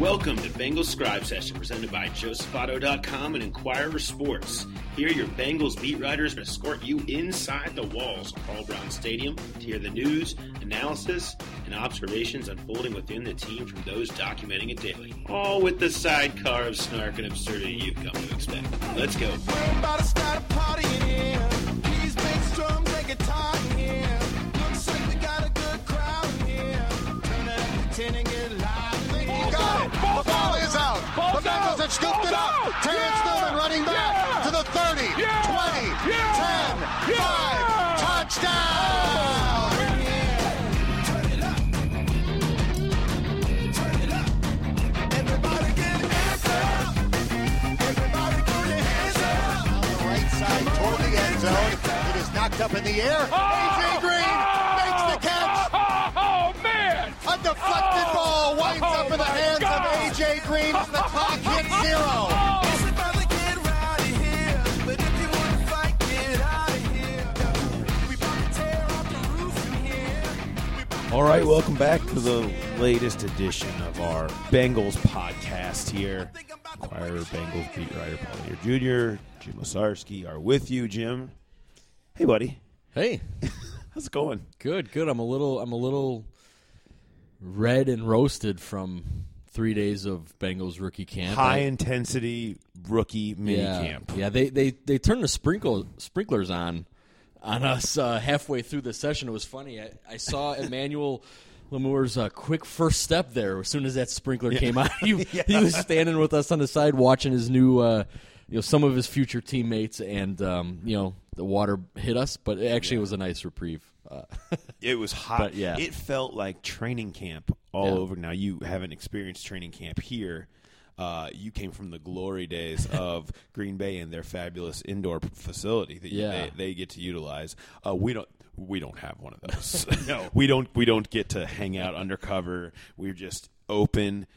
Welcome to Bengals Scribe Session presented by JosephAuto.com and Enquirer Sports. Here, your Bengals beat writers escort you inside the walls of Paul Brown Stadium to hear the news, analysis, and observations unfolding within the team from those documenting it daily. All with the sidecar of snark and absurdity you've come to expect. Let's go. Scooped it up. Oh, Terrence Newman running back to the 30, 20, 10, 5. Touchdown. Turn it up. Turn it up. Everybody get hands up. Everybody put your hands. On the right side toward the end zone. It is knocked up in the air. AJ Green oh, makes the catch. Oh, oh man! A deflected ball winds up in the hands of Green as the clock hits zero. It's about to get rowdy here. But if you want to fight, get out of here. We about to tear off the roof in here. All right, welcome back to the latest edition of our Bengals podcast here. Choir Bengals beat writer Paul Dehner Jr., Jim Owczarski are with you, Jim. Hey, buddy. Hey, How's it going? good, good. I'm a little, I'm a little red and roasted from three days of Bengals rookie camp. High I- intensity rookie mini yeah, camp. Yeah, they they they turned the sprinkle sprinklers on on us uh, halfway through the session. It was funny. I, I saw Emmanuel. Lamur's uh, quick first step there. As soon as that sprinkler came out, he, he was standing with us on the side watching his new, uh, you know, some of his future teammates, and um, you know, the water hit us. But it actually was a nice reprieve. Uh, It was hot. Yeah. It felt like training camp all Yeah. over. Now, you haven't experienced training camp here. Uh, you came from the glory days of Green Bay and their fabulous indoor facility that you, Yeah. they, they get to utilize. Uh, we don't. We don't have one of those. no, we don't. We don't get to hang out undercover. We're just open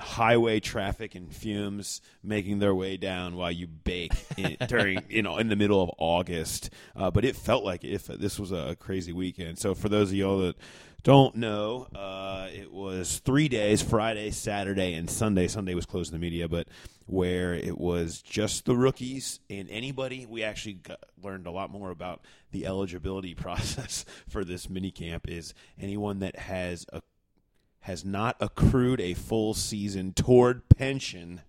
highway traffic and fumes making their way down while you bake in, during you know in the middle of August. Uh, but it felt like if this was a crazy weekend. So for those of y'all that don't know, uh, it was three days: Friday, Saturday, and Sunday. Sunday was closed to the media, but where it was just the rookies and anybody. We actually got, learned a lot more about the eligibility process for this mini camp. Is anyone that has a has not accrued a full season toward pension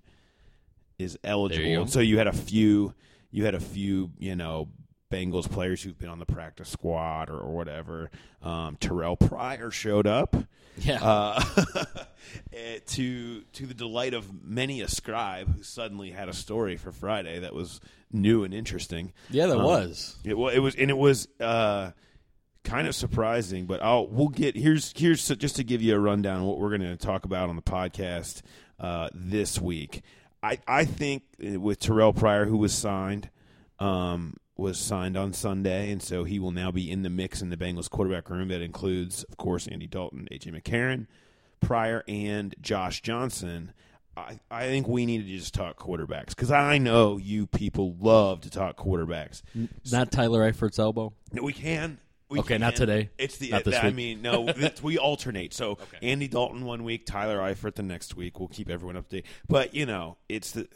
is eligible. You. So you had a few you had a few, you know, Bengals players who've been on the practice squad or, or whatever. Um, Terrell Pryor showed up. Yeah. Uh, eh, to to the delight of many a scribe who suddenly had a story for Friday that was new and interesting. yeah, that Um, was. it, it was, and it was uh, kind of surprising. But I'll we'll get here's here's just to give you a rundown of what we're going to talk about on the podcast uh, this week. I I think uh, with Terrell Pryor, who was signed, um, was signed on Sunday, and so he will now be in the mix in the Bengals quarterback room. That includes, of course, Andy Dalton, AJ McCarron, Pryor, and Josh Johnson. I, I think we need to just talk quarterbacks because I know you people love to talk quarterbacks. Not Tyler Eifert's elbow. No, we can. We Okay, can. not today. It's the. Not this I week. mean, no, we alternate. So Andy Dalton one week, Tyler Eifert the next week. We'll keep everyone up to date. But you know, it's the.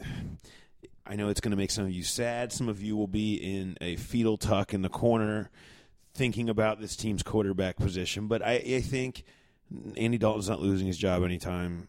I know it's going to make some of you sad. Some of you will be in a fetal tuck in the corner, thinking about this team's quarterback position. But I, I think Andy Dalton's not losing his job anytime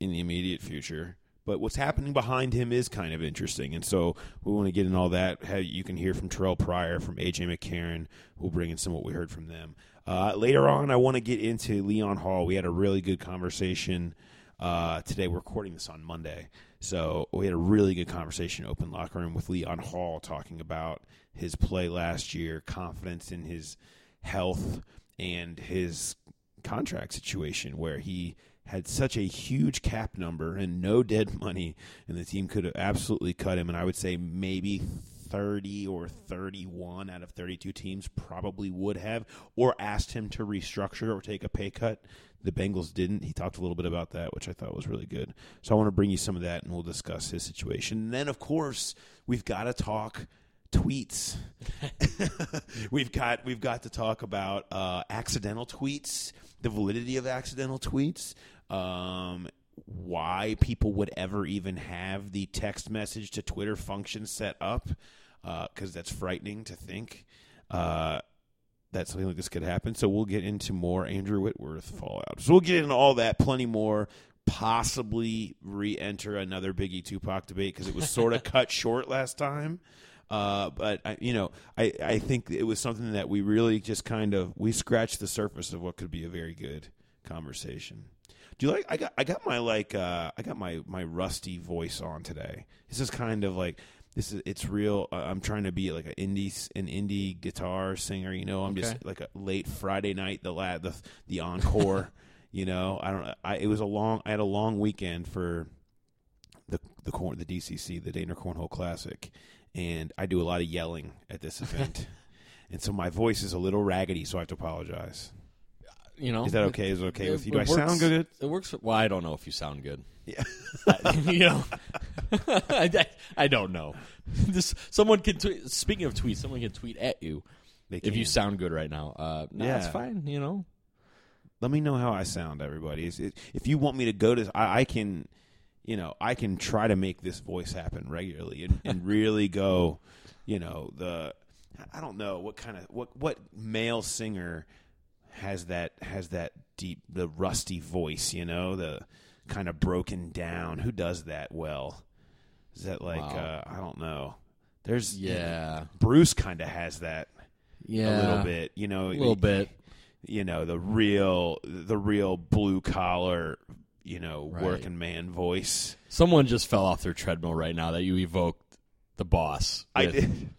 in the immediate future. But what's happening behind him is kind of interesting, and so we want to get in all that. How you can hear from Terrell Pryor, from AJ McCarron. We'll bring in some of what we heard from them uh, later on. I want to get into Leon Hall. We had a really good conversation uh, today. We're recording this on Monday, so we had a really good conversation, open locker room with Leon Hall, talking about his play last year, confidence in his health, and his contract situation where he had such a huge cap number and no dead money, and the team could have absolutely cut him. And I would say maybe 30 or 31 out of 32 teams probably would have, or asked him to restructure or take a pay cut. The Bengals didn't. He talked a little bit about that, which I thought was really good. So I want to bring you some of that, and we'll discuss his situation. And then, of course, we've got to talk tweets. we've got we've got to talk about uh, accidental tweets, the validity of accidental tweets. Um, why people would ever even have the text message to Twitter function set up because that's frightening to think uh, that something like this could happen. So we'll get into more Andrew Whitworth fallout. So we'll get into all that, plenty more. Possibly re-enter another Biggie Tupac debate because it was sort of cut short last time. Uh, but I, you know, I, I think it was something that we really just kind of we scratched the surface of what could be a very good conversation. Do you like? I got I got my like uh, I got my my rusty voice on today. This is kind of like this is it's real. Uh, I'm trying to be like an indie an indie guitar singer. You know, I'm Okay. just like a late Friday night the la- the the encore. you know, I don't. I it was a long. I had a long weekend for the the corn the DCC the Dana Cornhole Classic, and I do a lot of yelling at this event, and so my voice is a little raggedy. So I have to apologize. You know, Is that okay? Is it okay It- with you? Do I sound good? It works. Well, I don't know if you sound good. Yeah. you know, I, I- don't know. This someone can tweet. Speaking of tweets, someone can tweet at you if you sound good right now. Uh, no, Yeah. it's fine. You know, Let me know how I sound, everybody. Is it, if you want me to go to, I, I can, you know, I can try to make this voice happen regularly and, and really go, you know, the, I don't know what kind of what what male singer has that has that deep the rusty voice, you know, the kind of broken down. Who does that well? Is that like Wow. uh, I don't know. There's yeah, Bruce kind of has that yeah, a little bit, you know, a little bit. you know the real the real blue collar you know Right. working man voice Someone just fell off their treadmill right now that you evoked the boss. i did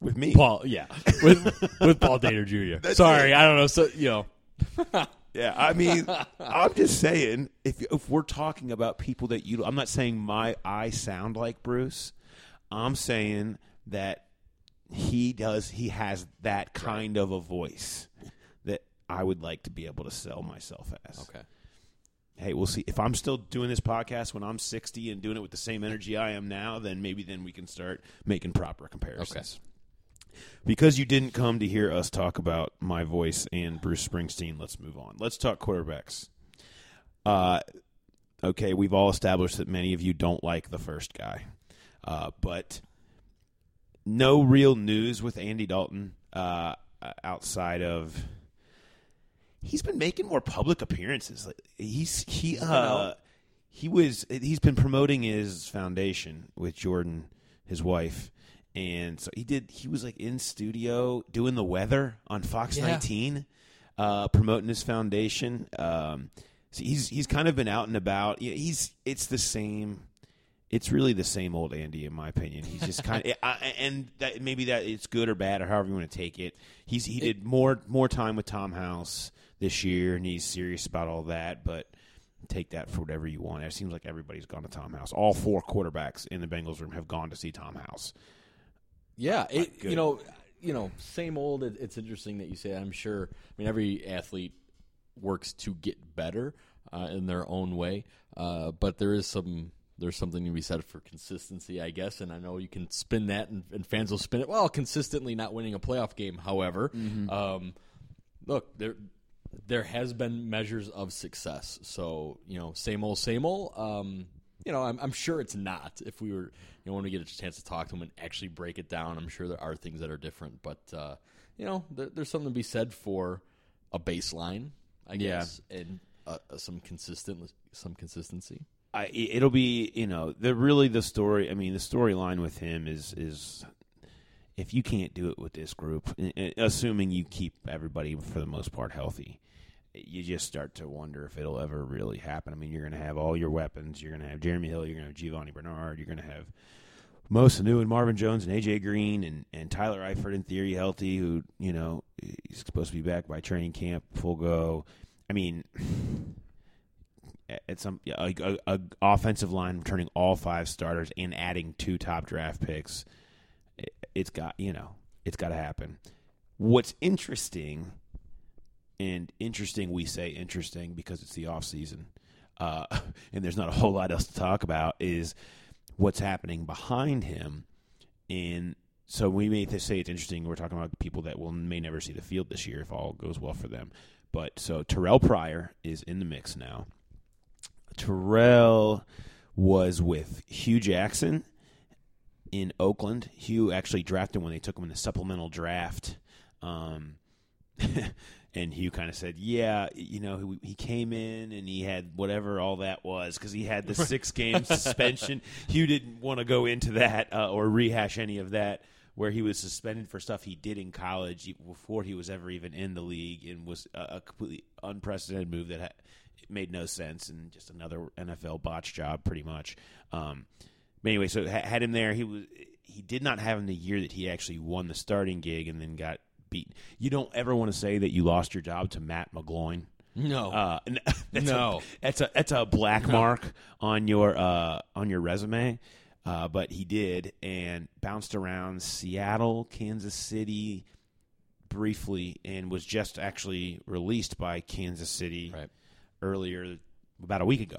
with me Paul, yeah, with with Paul Dehner Jr. Sorry, it. I don't know. So you know, yeah i mean i'm just saying if if we're talking about people that you i'm not saying my i sound like bruce i'm saying that he does he has that kind of a voice that i would like to be able to sell myself as okay. hey, we'll see. If I'm still doing this podcast when I'm 60 and doing it with the same energy I am now, then maybe then we can start making proper comparisons. Because you didn't come to hear us talk about my voice and Bruce Springsteen, let's move on. Let's talk quarterbacks. Uh, okay, we've all established that many of you don't like the first guy, uh, but no real news with Andy Dalton uh, outside of he's been making more public appearances. He's he uh he was he's been promoting his foundation with Jordan, his wife, and so he did. He was like in studio doing the weather on Fox Yeah. 19, uh, promoting his foundation. Um, so he's he's kind of been out and about. He's it's the same. It's really the same old Andy, in my opinion. He's just kind of, I, and that maybe that it's good or bad or however you want to take it. He's he did more more time with Tom House this year, and he's serious about all that. But take that for whatever you want. It seems like everybody's gone to Tom House. All four quarterbacks in the Bengals room have gone to see Tom House. Yeah, it, you know, you know, same old. It, it's interesting that you say. That. I'm sure. I mean, every athlete works to get better uh, in their own way, uh, but there is some. There's something to be said for consistency, I guess, and I know you can spin that, and, and fans will spin it. Well, consistently not winning a playoff game, however, um, look there. There has been measures of success, so you know, same old, same old. Um, you know, I'm, I'm sure it's not. If we were, you know, when we get a chance to talk to him and actually break it down, I'm sure there are things that are different. But uh, you know, there, there's something to be said for a baseline, I Yeah. guess, and uh, uh, some consistent, some consistency. I, it'll be you know the really the story. I mean the storyline with him is is if you can't do it with this group, assuming you keep everybody for the most part healthy, you just start to wonder if it'll ever really happen. I mean, you're going to have all your weapons. You're going to have Jeremy Hill. You're going to have Giovani Bernard. You're going to have Mo and Marvin Jones and AJ Green and, and Tyler Eifert in theory healthy, who you know he's supposed to be back by training camp, full go. I mean, at some a, a, a offensive line returning all five starters and adding two top draft picks. It, it's got you know it's got to happen. What's interesting, and interesting we say interesting because it's the off season, uh, and there's not a whole lot else to talk about. Is what's happening behind him, and so we may say it's interesting. We're talking about people that will may never see the field this year if all goes well for them. But so Terrell Pryor is in the mix now. Terrell was with Hue Jackson in Oakland. Hue actually drafted when they took him in the supplemental draft. Um, and Hue kind of said, "Yeah, you know, he, he came in and he had whatever all that was because he had the six game suspension. Hue didn't want to go into that uh, or rehash any of that." Where he was suspended for stuff he did in college before he was ever even in the league, and was a, a completely unprecedented move that ha- it made no sense and just another NFL botch job, pretty much. Um, but anyway, so ha- had him there. He was he did not have him the year that he actually won the starting gig and then got beat. You don't ever want to say that you lost your job to Matt McGloin. No. Uh, that's No. a, that's a that's a black mark on your uh, on your resume. Uh, but he did and bounced around Seattle, Kansas City, briefly, and was just actually released by Kansas City Right. earlier about a week ago.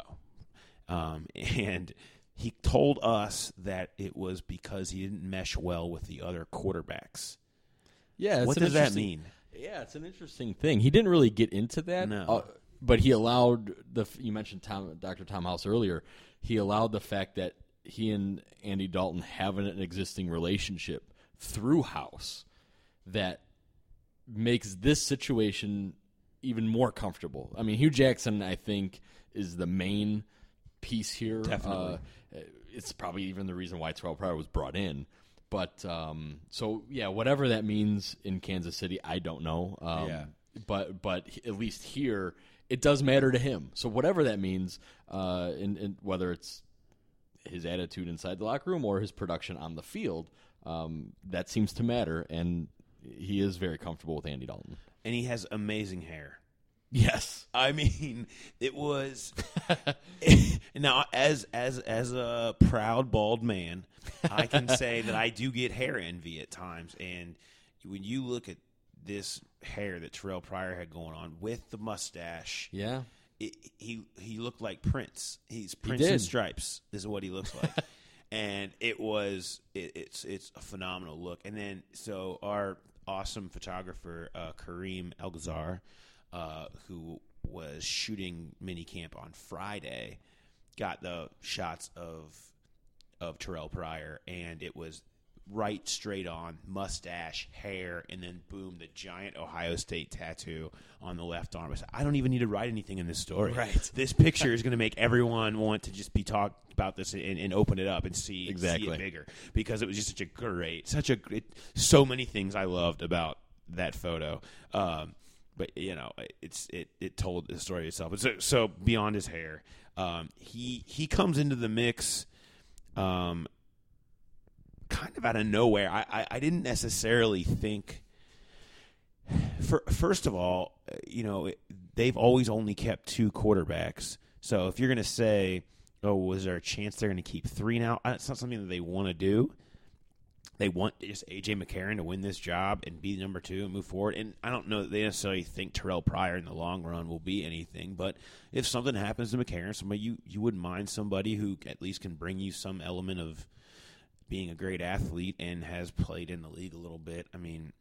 Um, and he told us that it was because he didn't mesh well with the other quarterbacks. Yeah. what does that mean? Yeah, it's an interesting thing. He didn't really get into that. No. uh, but he allowed the. You mentioned Tom, Dr. Tom House earlier. He allowed the fact that he and Andy Dalton have an existing relationship through House that makes this situation even more comfortable. I mean, Hue Jackson, I think, is the main piece here. Definitely. Uh, it's probably even the reason why Terrell Pryor was brought in. But um, so yeah, whatever that means in Kansas City, I don't know. Um, Yeah. But but at least here, it does matter to him. So whatever that means, uh, in, in whether it's his attitude inside the locker room or his production on the field, um, that seems to matter. And he is very comfortable with Andy Dalton. And he has amazing hair. Yes. I mean, it was now as as as a proud bald man, I can say that I do get hair envy at times. And when you look at this hair that Terrell Pryor had going on with the mustache, Yeah. it, he he looked like Prince. He's Prince did. in stripes is what he looks like, and it was it, it's it's a phenomenal look. And then so our awesome photographer uh, Kareem Elgazzar, uh, who was shooting minicamp on Friday, got the shots of of Terrell Pryor, and it was right straight on mustache, hair, and then boom, the giant Ohio State tattoo on the left arm. I said, I don't even need to write anything in this story. Right. This picture is going to make everyone want to just be talk about this and, and open it up and see, see Exactly. it bigger because it was just such a great, such a great, so many things I loved about that photo. Um, but you know, it's it it told the story itself. So, so beyond his hair, um, he he comes into the mix. Um, kind of out of nowhere. I, I, I didn't necessarily think. For, first of all, you know they've always only kept two quarterbacks. So if you're going to say, "Oh, was there a chance they're going to keep three now?" It's not something that they want to do. They want just AJ McCarron to win this job and be number two and move forward. And I don't know that they necessarily think Terrell Pryor in the long run will be anything. But if something happens to McCarron, somebody you you wouldn't mind somebody who at least can bring you some element of being a great athlete and has played in the league a little bit. I mean,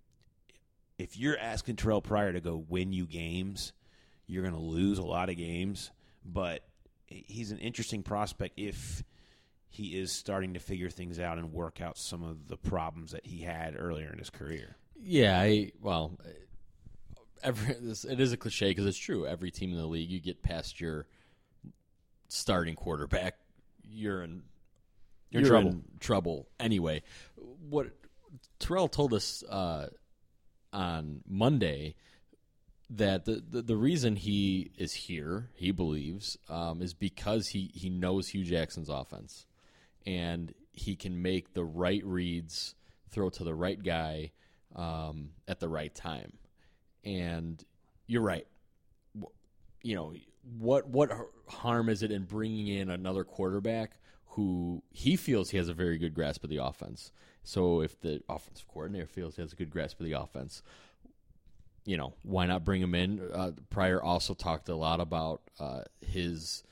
if you're asking Terrell Pryor to go win you games, you're going to lose a lot of games. But he's an interesting prospect if he is starting to figure things out and work out some of the problems that he had earlier in his career. Yeah, I well, every this, it is a cliche because it's true. Every team in the league, you get past your starting quarterback, you're in You're in trouble. trouble anyway. What Terrell told us uh, on Monday that the, the the reason he is here, he believes, um, is because he he knows Hue Jackson's offense, and he can make the right reads, throw to the right guy um, at the right time. And you're right. You know what? What harm is it in bringing in another quarterback who he feels he has a very good grasp of the offense? So if the offensive coordinator feels he has a good grasp of the offense, you know, why not bring him in? Uh, Pryor also talked a lot about uh, his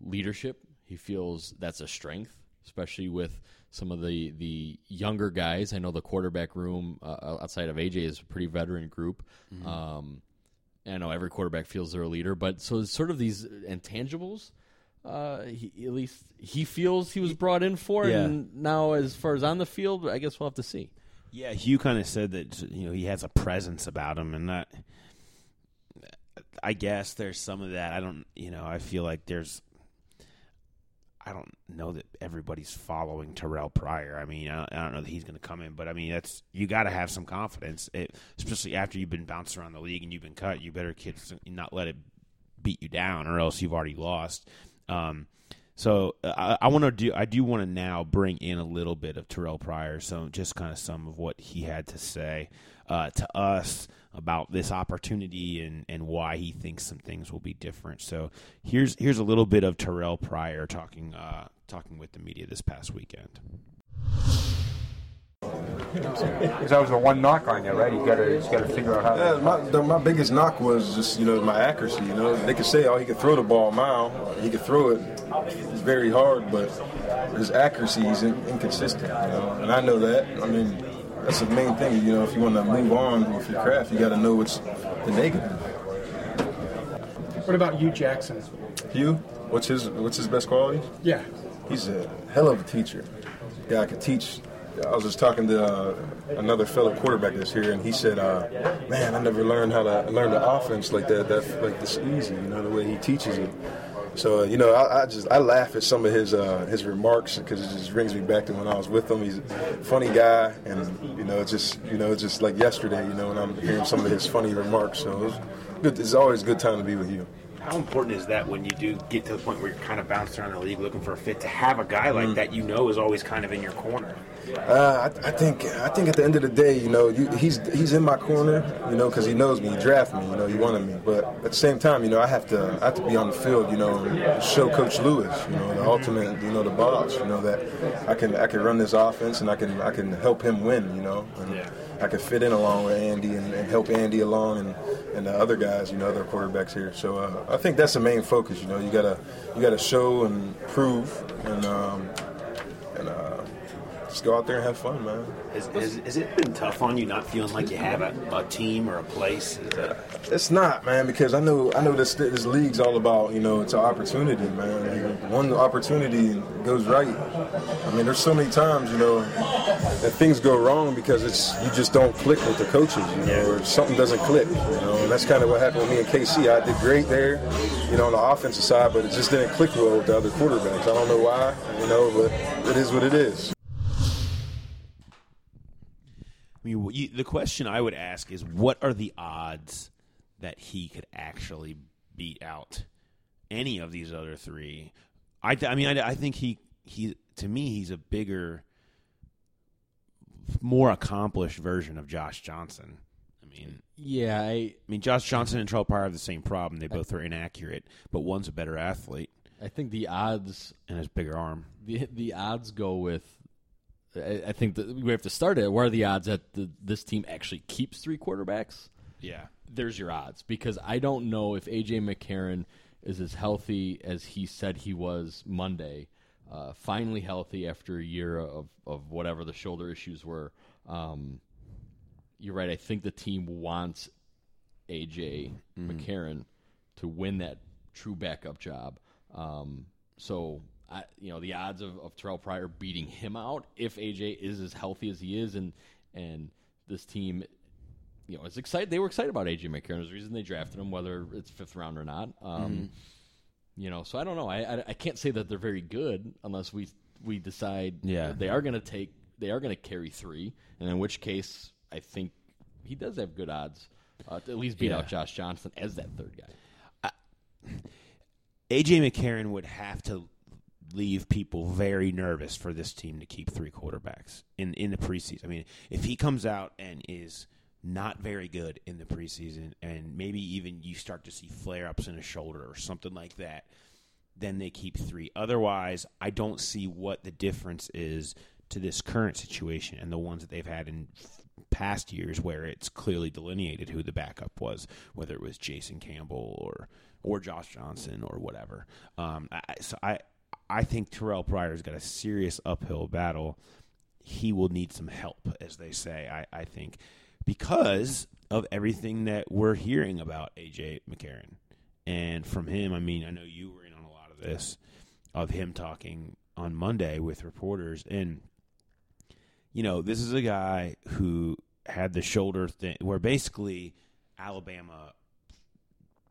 leadership. He feels that's a strength, especially with some of the, the younger guys. I know the quarterback room uh, outside of AJ is a pretty veteran group. Um, I know every quarterback feels they're a leader, but so it's sort of these intangibles. uh, he, at least he feels he was brought in for. Yeah. And now, as far as on the field, I guess we'll have to see. Yeah, Hue kind of said that you know he has a presence about him, and that I guess there's some of that. I don't, you know, I feel like there's. I don't know that everybody's following Terrell Pryor. I mean, I don't, I don't know that he's going to come in, but I mean, that's you got to have some confidence, it, especially after you've been bounced around the league and you've been cut. You better kids not let it beat you down, or else you've already lost. Um, so uh, I, I want to do. I do want to now bring in a little bit of Terrell Pryor, so just kind of some of what he had to say uh, to us about this opportunity and, and why he thinks some things will be different. So here's here's a little bit of Terrell Pryor talking uh, talking with the media this past weekend. Because that was the one knock on you, right? You gotta, you gotta figure out how. Yeah, To, my, the, my biggest knock was just you know my accuracy. You know, they could say, oh, he could throw the ball a mile, he could throw it very hard, but his accuracy is in, inconsistent. You know, and I know that. I mean, that's the main thing. You know, if you want to move on with your craft, you got to know what's the negative. What about you, Jackson? Hue, what's his what's his best quality? Yeah. He's a hell of a teacher. Guy could teach. I was just talking to uh, another fellow quarterback that's here, and he said, uh, "Man, I never learned how to learn the offense like that. That like this easy. You know the way he teaches it." So uh, you know, I, I just I laugh at some of his uh, his remarks because it just brings me back to when I was with him. He's a funny guy, and you know, it's just you know, it's just like yesterday. You know, when I'm hearing some of his funny remarks. So it's good. It's always a good time to be with you. How important is that when you do get to the point where you're kind of bouncing around the league looking for a fit to have a guy like that you know is always kind of in your corner? Uh, I, I think I think at the end of the day, you know, you, he's he's in my corner, you know, because he knows me, he drafted me, you know, he wanted me. But at the same time, you know, I have to I have to be on the field, you know, and show Coach Lewis, you know, the ultimate, you know, the boss, you know, that I can I can run this offense and I can I can help him win, you know, and I can fit in along with Andy and, and help Andy along and, and the other guys, you know, other quarterbacks here. So uh, I think that's the main focus, you know, you gotta you gotta show and prove and um, just go out there and have fun, man. Has, has, has it been tough on you not feeling like you have a, a team or a place? That, It's not, man, because I know I know this this league's all about you know it's an opportunity, man. One opportunity goes right. I mean, there's so many times you know that things go wrong because it's you just don't click with the coaches, you know, or something doesn't click, you know. And that's kind of what happened with me and KC. I did great there, you know, on the offensive side, but it just didn't click well with the other quarterbacks. I don't know why, you know, but it is what it is. I mean, you, the question I would ask is, what are the odds that he could actually beat out any of these other three? I, I mean, I, I think he he to me he's a bigger, more accomplished version of Josh Johnson. I mean, Yeah, I I mean, Josh Johnson and Terrell Pryor have the same problem. They both are inaccurate, but one's a better athlete I think the odds and his bigger arm. the the odds go with. I, I think that we have to start it. What are the odds that the, this team actually keeps three quarterbacks? Yeah. There's your odds because I don't know if AJ McCarron is as healthy as he said he was Monday. Uh, finally healthy after a year of of whatever the shoulder issues were. Um, you're right. I think the team wants AJ McCarron to win that true backup job. Um, so, I, you know, the odds of, of Terrell Pryor beating him out if AJ is as healthy as he is, and and this team, you know, is excited. They were excited about AJ McCarron. There's a reason they drafted him, whether it's fifth round or not. Um, You know, so I don't know. I, I I can't say that they're very good unless we we decide Yeah. they are going to take they are going to carry three, and in which case I think he does have good odds uh, to at least beat Yeah. out Josh Johnson as that third guy. AJ McCarron would have to leave people very nervous for this team to keep three quarterbacks in in the preseason. I mean, if he comes out and is not very good in the preseason, and maybe even you start to see flare ups in his shoulder or something like that, then they keep three. Otherwise, I don't see what the difference is to this current situation and the ones that they've had in past years where it's clearly delineated who the backup was, whether it was Jason Campbell or or Josh Johnson or whatever. Um, I, so I I think Terrell Pryor's got a serious uphill battle. He will need some help, as they say. I, I think because of everything that we're hearing about AJ McCarron and from him. I mean, I know you were in on a lot of this of him talking on Monday with reporters and you know, this is a guy who had the shoulder thing where basically Alabama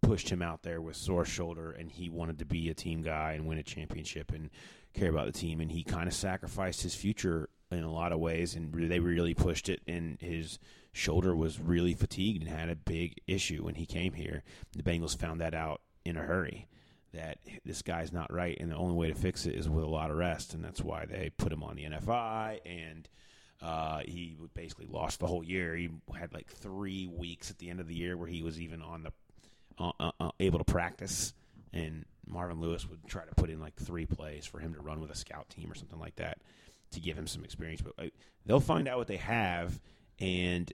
pushed him out there with sore shoulder and he wanted to be a team guy and win a championship and care about the team and he kind of sacrificed his future in a lot of ways and they really pushed it and his shoulder was really fatigued and had a big issue when he came here the Bengals found that out in a hurry that this guy's not right and the only way to fix it is with a lot of rest and that's why they put him on the NFI and uh, he basically lost the whole year. He had like three weeks at the end of the year where he was even on the uh, uh, uh, able to practice, and Marvin Lewis would try to put in like three plays for him to run with a scout team or something like that to give him some experience. But they'll find out what they have, and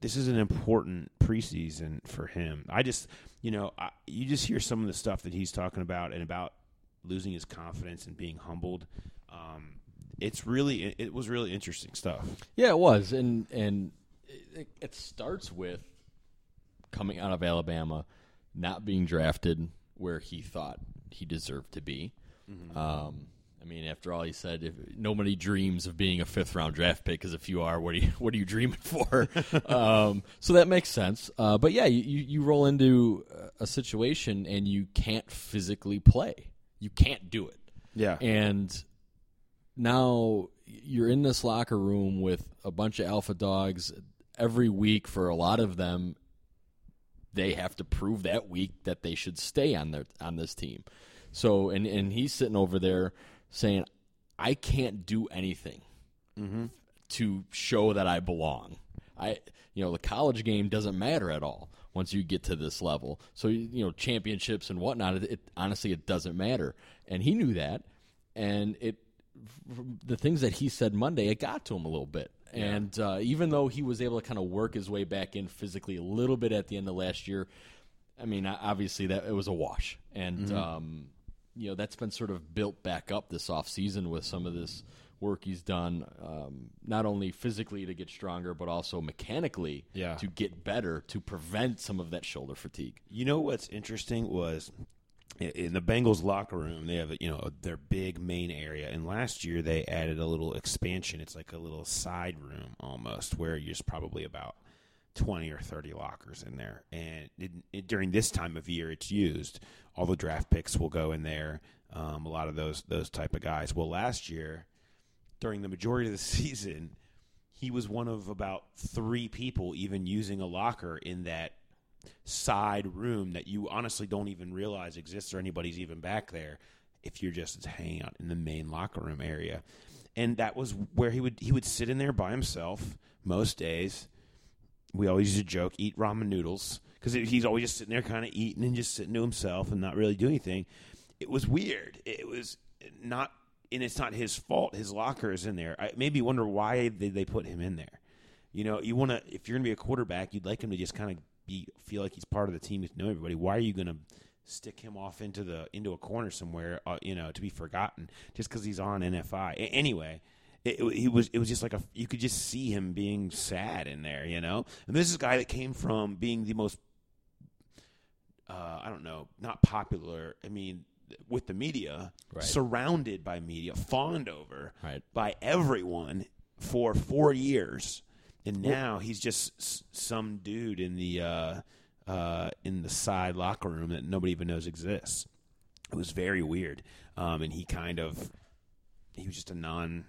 this is an important preseason for him. I just, you know, I, you just hear some of the stuff that he's talking about and about losing his confidence and being humbled. Um, it's really it was really interesting stuff. Yeah, it was, and and it, it starts with coming out of Alabama, not being drafted where he thought he deserved to be. Mm-hmm. Um, I mean, after all, he said if nobody dreams of being a fifth round draft pick, because if you are, what are you what are you dreaming for? um, so that makes sense. Uh, but yeah, you, you roll into a situation and you can't physically play. You can't do it. Yeah, and now you're in this locker room with a bunch of alpha dogs every week for a lot of them they have to prove that week that they should stay on their on this team. So and and he's sitting over there saying i can't do anything mm-hmm. to show that i belong. I you know the college game doesn't matter at all once you get to this level. So you know championships and whatnot it, it honestly it doesn't matter. And he knew that. And it the things that he said Monday, it got to him a little bit. Yeah. And uh, even though he was able to kind of work his way back in physically a little bit at the end of last year, I mean, obviously that it was a wash, and mm-hmm. um, you know that's been sort of built back up this off season with some of this work he's done, um, not only physically to get stronger, but also mechanically yeah. to get better to prevent some of that shoulder fatigue. You know what's interesting was in the Bengals locker room, they have you know their big main area, and last year they added a little expansion. It's like a little side room almost, where there's probably about twenty or thirty lockers in there. And it, it, during this time of year, it's used. All the draft picks will go in there. Um, a lot of those those type of guys. Well, last year, during the majority of the season, he was one of about three people even using a locker in that side room that you honestly don't even realize exists or anybody's even back there if you're just hanging out in the main locker room area. And that was where he would he would sit in there by himself most days. We always used to joke, eat ramen noodles because he's always just sitting there, kind of eating and just sitting to himself and not really doing anything. It was weird. It was not, and it's not his fault. His locker is in there. I maybe wonder why they, they put him in there. You know, you want to if you're going to be a quarterback, you'd like him to just kind of be feel like he's part of the team, to know everybody. Why are you going to stick him off into the into a corner somewhere, uh, you know, to be forgotten just because he's on NFI? A- anyway, it, it, he was it was just like a you could just see him being sad in there, you know. And this is a guy that came from being the most uh, I don't know, not popular. I mean, with the media, right. surrounded by media, fawned over right. by everyone for four years and now he's just some dude in the uh, uh, in the side locker room that nobody even knows exists. It was very weird, um, and he kind of he was just a non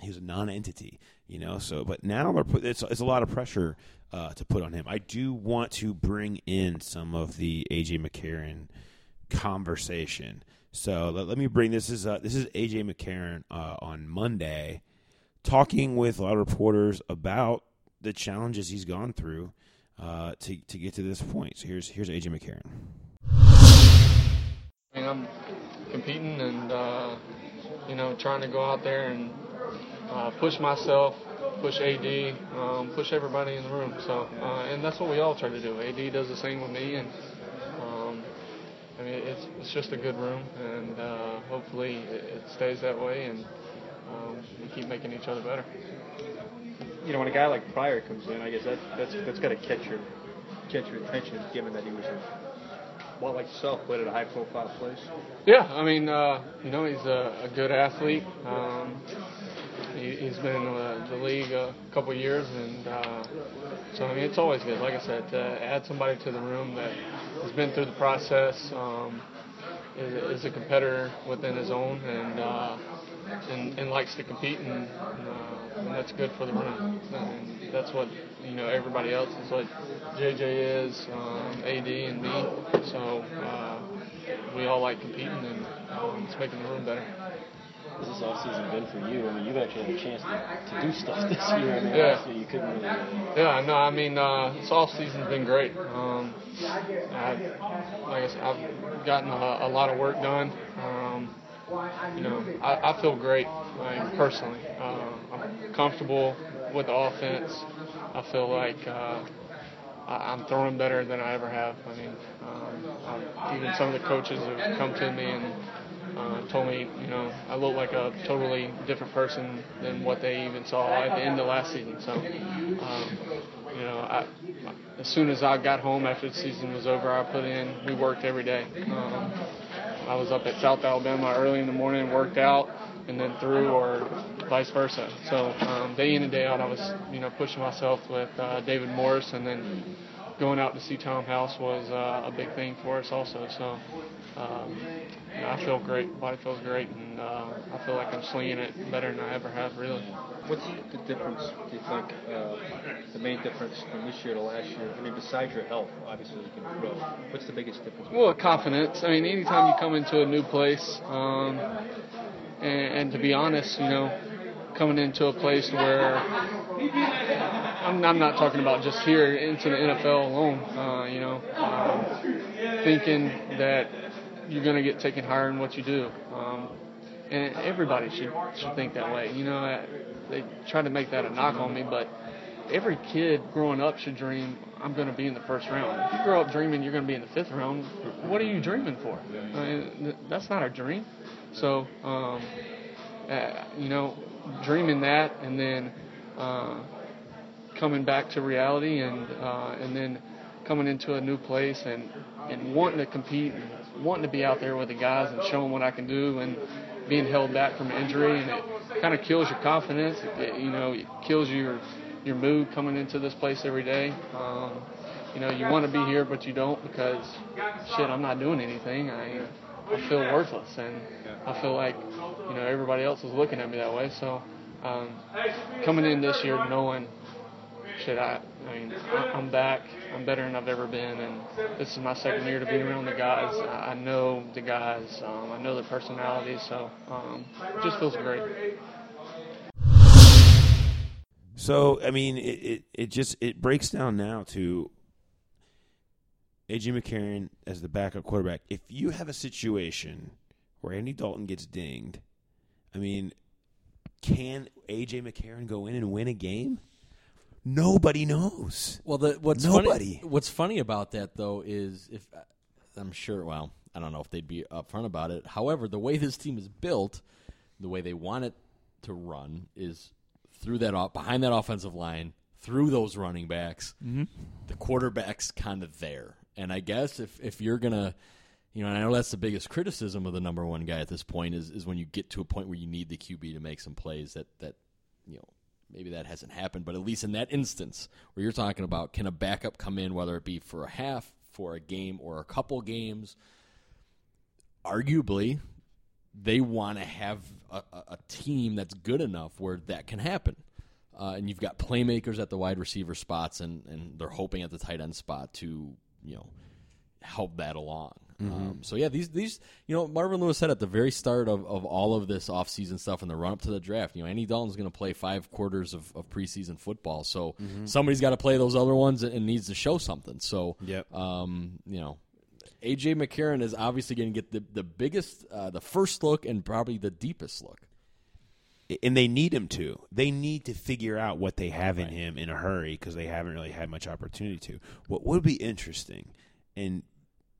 he was a non-entity, you know. So, but now they're put, it's it's a lot of pressure uh, to put on him. I do want to bring in some of the AJ McCarron conversation. So let, let me bring this is uh, this is AJ McCarron uh, on Monday talking with a lot of reporters about the challenges he's gone through uh, to to get to this point. So here's here's AJ McCarron. I mean, I'm competing and uh, you know trying to go out there and uh, push myself, push AD, um, push everybody in the room. So uh, and that's what we all try to do. AD does the same with me, and um, I mean it's it's just a good room, and uh, hopefully it, it stays that way, and um, we keep making each other better you know, when a guy like Pryor comes in, I guess that, that's that's got to catch your catch your attention, given that he was a well, like yourself, played at a high-profile place. Yeah, I mean, uh, you know, he's a, a good athlete. Um, he, he's been in the, the league a couple years, and uh, so I mean, it's always good. Like I said, to add somebody to the room that has been through the process, um, is, is a competitor within his own, and uh, and, and likes to compete, and, uh, and that's good for the room. And that's what you know. Everybody else is like JJ is, um, AD, and me. So uh, we all like competing, and um, it's making the room better. How's this offseason been for you? I mean, you've actually had a chance to, to do stuff this year. I mean, Yeah. last year you couldn't really. uh, Yeah, no, I mean, uh, this off season's been great. Um, I, like I said, I've gotten a, a lot of work done. Um, you know, I, I feel great, like, personally. Uh, I'm comfortable with the offense. I feel like uh, I, I'm throwing better than I ever have. I mean, um, I, even some of the coaches have come to me and uh, told me, you know, I look like a totally different person than what they even saw at the end of last season. So, um, you know, I, as soon as I got home after the season was over, I put in. We worked every day. Um, I was up at South Alabama early in the morning, worked out, and then through, or vice versa. So um, day in and day out, I was, you know, pushing myself with uh, David Morris, and then going out to see Tom House was uh, a big thing for us also. So um, you know, I feel great. Body feels great, and uh, I feel like I'm slinging it better than I ever have, really. What's the difference, do you think, uh, the main difference from this year to last year? I mean, besides your health, obviously you can grow. What's the biggest difference? Well, confidence. I mean, anytime you come into a new place, um, and, and to be honest, you know, coming into a place where I'm, I'm not talking about just here into the NFL alone. Uh, you know, um, thinking that you're going to get taken higher in what you do. Um, and everybody should should think that way. You know, uh, they try to make that a knock on me, but every kid growing up should dream I'm going to be in the first round. If you grow up dreaming you're going to be in the fifth round, what are you dreaming for? I mean, that's not a dream. So, um, uh, you know, dreaming that and then uh, coming back to reality and uh, and then coming into a new place and and wanting to compete and wanting to be out there with the guys and showing what I can do and being held back from injury and it kind of kills your confidence. It, you know, it kills your your mood coming into this place every day. Um, you know, you want to be here, but you don't because shit, I'm not doing anything. I I feel worthless, and I feel like you know everybody else is looking at me that way. So um, coming in this year knowing shit, I, I mean, I, I'm back. I'm better than I've ever been, and this is my second year to be around the guys. I know the guys. Um, I know their personalities, so um, it just feels great. So I mean, it, it it just it breaks down now to AJ McCarron as the backup quarterback. If you have a situation where Andy Dalton gets dinged, I mean, can AJ McCarron go in and win a game? Nobody knows. Well, the, what's Nobody. funny, what's funny about that though is if I'm sure. Well, I don't know if they'd be upfront about it. However, the way this team is built, the way they want it to run is through that off, behind that offensive line, through those running backs. Mhm. The quarterback's kind of there, and I guess if if you're gonna. You know, and I know that's the biggest criticism of the number one guy at this point is, is when you get to a point where you need the QB to make some plays that, that you know maybe that hasn't happened, but at least in that instance where you're talking about can a backup come in, whether it be for a half, for a game, or a couple games, arguably they want to have a, a, team that's good enough where that can happen. Uh, and you've got playmakers at the wide receiver spots, and, and they're hoping at the tight end spot to you know help that along. Um, so yeah, these these you know Marvin Lewis said at the very start of, of all of this offseason stuff and the run up to the draft, you know Andy Dalton's going to play five quarters of, of preseason football, so Mhm. somebody's got to play those other ones and, and needs to show something. So yeah, um, you know AJ McCarron is obviously going to get the the biggest, uh, the first look, and probably the deepest look. and they need him to. They need to figure out what they have in him in a hurry because they haven't really had much opportunity to. What would be interesting, and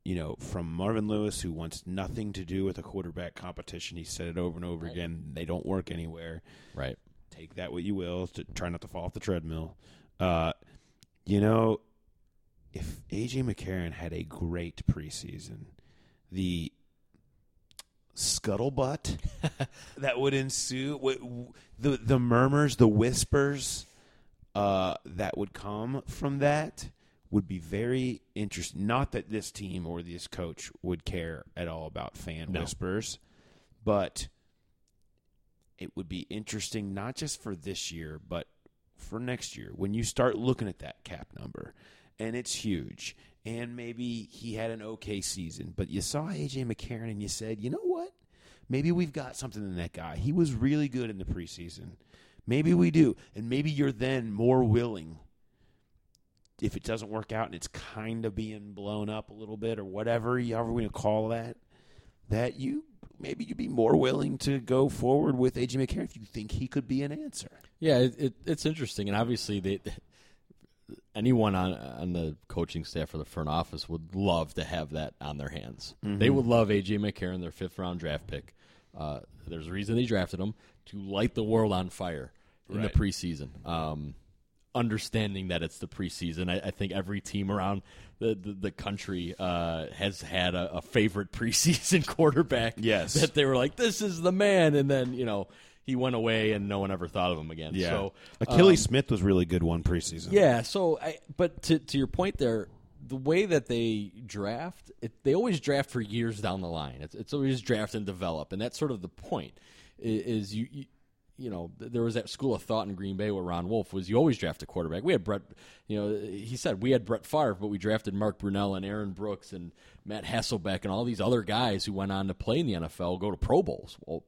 you know, from Marvin Lewis, who wants nothing to do with a quarterback competition, he said it over and over again. They don't work anywhere. Right. Take that what you will. To try not to fall off the treadmill. Uh, you know, if AJ McCarron had a great preseason, the scuttlebutt that would ensue, the the murmurs, the whispers uh, that would come from that would be very interesting. Not that this team or this coach would care at all about fan No. whispers, but it would be interesting not just for this year, but for next year when you start looking at that cap number and it's huge. And maybe he had an okay season, but you saw AJ McCarron and you said, you know what? Maybe we've got something in that guy. He was really good in the preseason. Maybe we do. And maybe you're then more willing if it doesn't work out and it's kind of being blown up a little bit or whatever, however we call that, that you maybe you'd be more willing to go forward with AJ McCarron if you think he could be an answer. Yeah, it, it, it's interesting, and obviously, they, anyone on on the coaching staff or the front office would love to have that on their hands. Mhm. They would love AJ McCarron, their fifth round draft pick. Uh, there's a reason they drafted him to light the world on fire in Right. the preseason. Um, understanding that it's the preseason, I, I think every team around the the, the country uh, has had a, a favorite preseason quarterback. Yes. that they were like, "This is the man," and then you know he went away and no one ever thought of him again. So Akili um, Smith was really good one preseason. yeah. So, I, but to to your point there, the way that they draft, it, they always draft for years down the line. It's it's always draft and develop, and that's sort of the point. i- Is you. You know, there was that school of thought in Green Bay where Ron Wolf was you always draft a quarterback. We had Brett, you know, he said we had Brett Favre, but we drafted Mark Brunell and Aaron Brooks and Matt Hasselbeck and all these other guys who went on to play in the NFL, go to Pro Bowls. Well,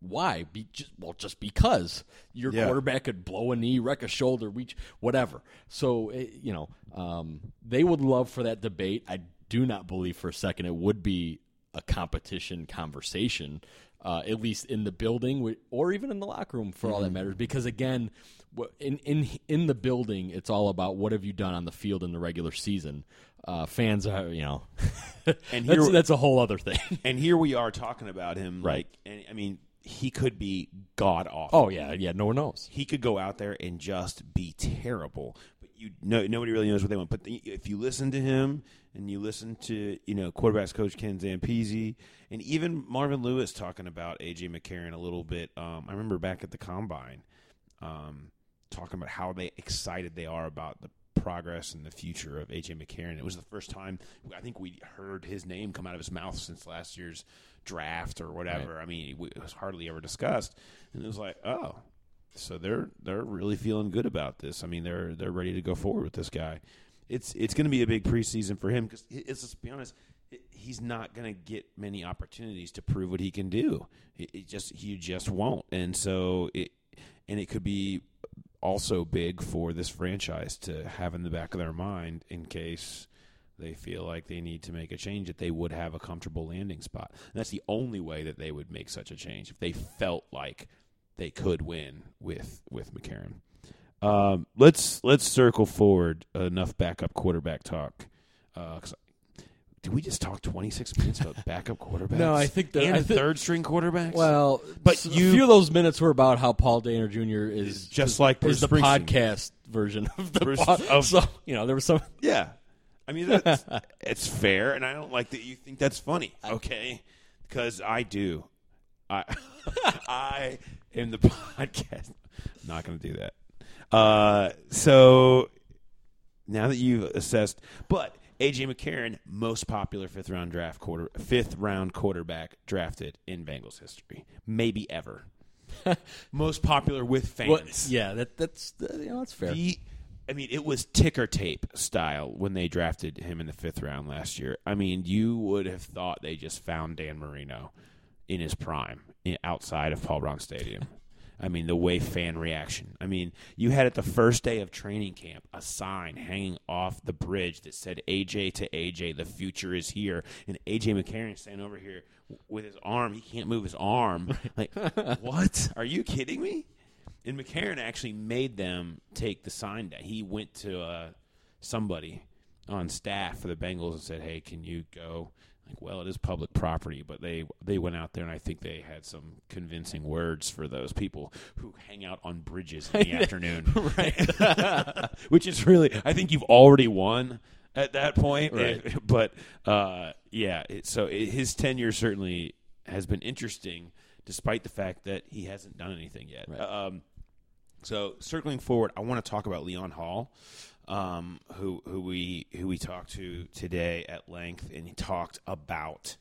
why? Be just well, just because your Yeah. quarterback could blow a knee, wreck a shoulder, reach whatever. So eh, you know, um, they would love for that debate. I do not believe for a second it would be a competition conversation, uh, at least in the building or even in the locker room, for all that Mhm. matters. Because again, in in in the building, it's all about what have you done on the field in the regular season. Uh, fans are, you know, and that's, here, that's a whole other thing. and here we are talking about him, Right. Like, and, I mean, he could be god awful. Oh yeah, yeah. No one knows. He could go out there and just be terrible. But you, no, nobody really knows what they want. But the, if you listen to him and you listen to you know quarterbacks coach Ken Zampese and even Marvin Lewis talking about AJ McCarron a little bit. Um, I remember back at the combine, um, talking about how they excited they are about the progress and the future of AJ McCarron. It was the first time I think we heard his name come out of his mouth since last year's draft or whatever. I mean, it was hardly ever discussed, and it was like, oh, so they're they're really feeling good about this. I mean, they're they're ready to go forward with this guy. It's it's going to be a big preseason for him because let's be honest, he's not going to get many opportunities to prove what he can do. It, it just he just won't, and so it and it could be also big for this franchise to have in the back of their mind in case they feel like they need to make a change that they would have a comfortable landing spot. And that's the only way that they would make such a change if they felt like they could win with with McCarron. Um, let's let's circle forward enough backup quarterback talk. Uh, did we just talk 26 minutes about backup quarterbacks? No, I think the- and I thi- third string quarterbacks. Well, but you a few of those minutes were about how Paul Dehner Jr. is just is- like is the podcast version of the Bruce- pod. of- so you know there was some Yeah, I mean that's it's fair, and I don't like that you think that's funny. Okay, because I do. I I am the podcast. Not going to do that. Uh, so now that you've assessed, but AJ McCarron, most popular fifth round draft quarter, fifth round quarterback drafted in Bengals history, maybe ever. most popular with fans. Well, yeah, that that's uh, you know that's fair. The, I mean, it was ticker tape style when they drafted him in the fifth round last year. I mean, you would have thought they just found Dan Marino in his prime outside of Paul Brown Stadium. I mean, the way fan reaction. I mean, you had at the first day of training camp a sign hanging off the bridge that said "AJ to AJ, the future is here," and AJ McCarron standing over here with his arm. He can't move his arm. Like, what? Are you kidding me? And McCarron actually made them take the sign down. He went to uh, somebody on staff for the Bengals and said, "Hey, can you go?" Like, well, it is public property, but they they went out there and I think they had some convincing words for those people who hang out on bridges in the afternoon, Right. Which is really, I think you've already won at that point. Right. But uh, yeah, it, so it, his tenure certainly has been interesting, despite the fact that he hasn't done anything yet. Um, so circling forward, I want to talk about Leon Hall, um, who who we who we talked to today at length, and he talked about.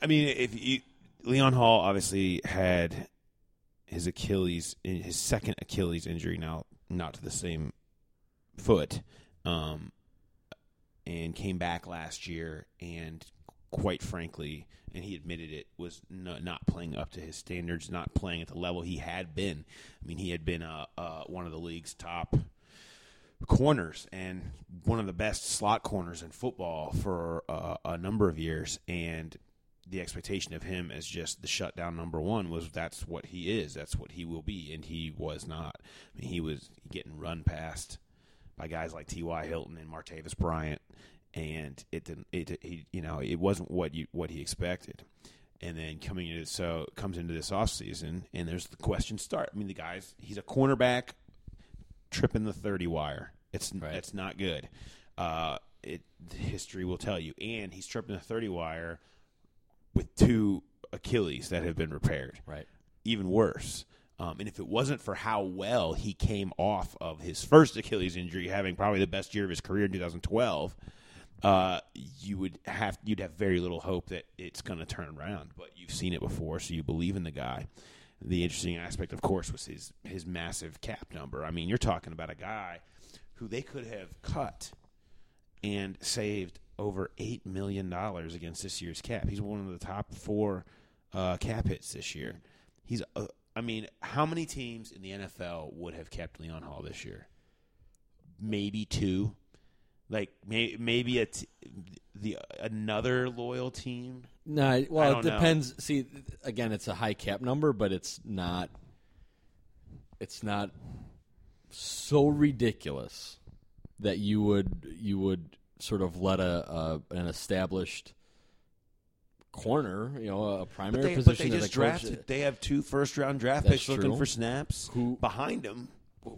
I mean, if you Leon Hall obviously had his Achilles, his second Achilles injury now, not to the same foot, um, and came back last year, and quite frankly, and he admitted it was no, not playing up to his standards, not playing at the level he had been. I mean, he had been uh, uh, one of the league's top corners and one of the best slot corners in football for uh, a number of years, and the expectation of him as just the shutdown number one was that's what he is, that's what he will be, and he was not. I mean, he was getting run past by guys like T.Y. Hilton and Martavis Bryant, and it didn't. It he, you know it wasn't what you what he expected. And then coming into so comes into this offseason, and there's the question start. I mean, the guys he's a cornerback tripping the thirty wire. It's it's not good. Uh, it history will tell you, and he's tripping the thirty wire with two Achilles that have been repaired. Right. Even worse. Um, and if it wasn't for how well he came off of his first Achilles injury, having probably the best year of his career in 2012, uh, you would have you'd have very little hope that it's going to turn around. But you've seen it before, so you believe in the guy. The interesting aspect, of course, was his his massive cap number. I mean, you're talking about a guy who they could have cut and saved over eight million dollars against this year's cap. He's one of the top four uh, cap hits this year. He's, uh, I mean, how many teams in the NFL would have kept Leon Hall this year? Maybe two. Like may, maybe a t- the another loyal team. No, well, it don't know. depends. See, again, it's a high cap number, but it's not. It's not so ridiculous that you would you would sort of let a, a an established corner, you know, a But primary they, but they just coach- drafted. They have two first round draft That's picks looking for snaps Who behind him.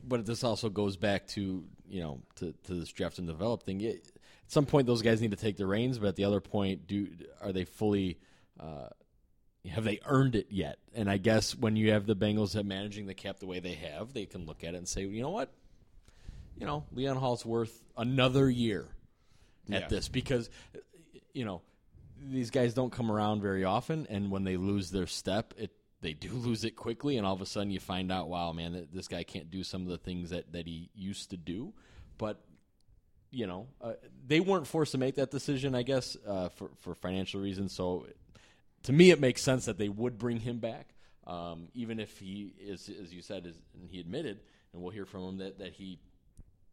But this also goes back to you know to, to this draft and develop thing. It, at some point, those guys need to take the reins, but at the other point, do are they fully? Uh, have they earned it yet? And I guess when you have the Bengals that managing the cap the way they have, they can look at it and say, you know what, you know, Leon Hall's worth another year at Yeah. this because you know these guys don't come around very often, and when they lose their step, it they do lose it quickly, and all of a sudden you find out, wow, man, this guy can't do some of the things that that he used to do. But you know, uh, they weren't forced to make that decision, I guess, uh, for for financial reasons. So to me, it makes sense that they would bring him back, um, even if he is, as you said, is, and he admitted, and we'll hear from him that that he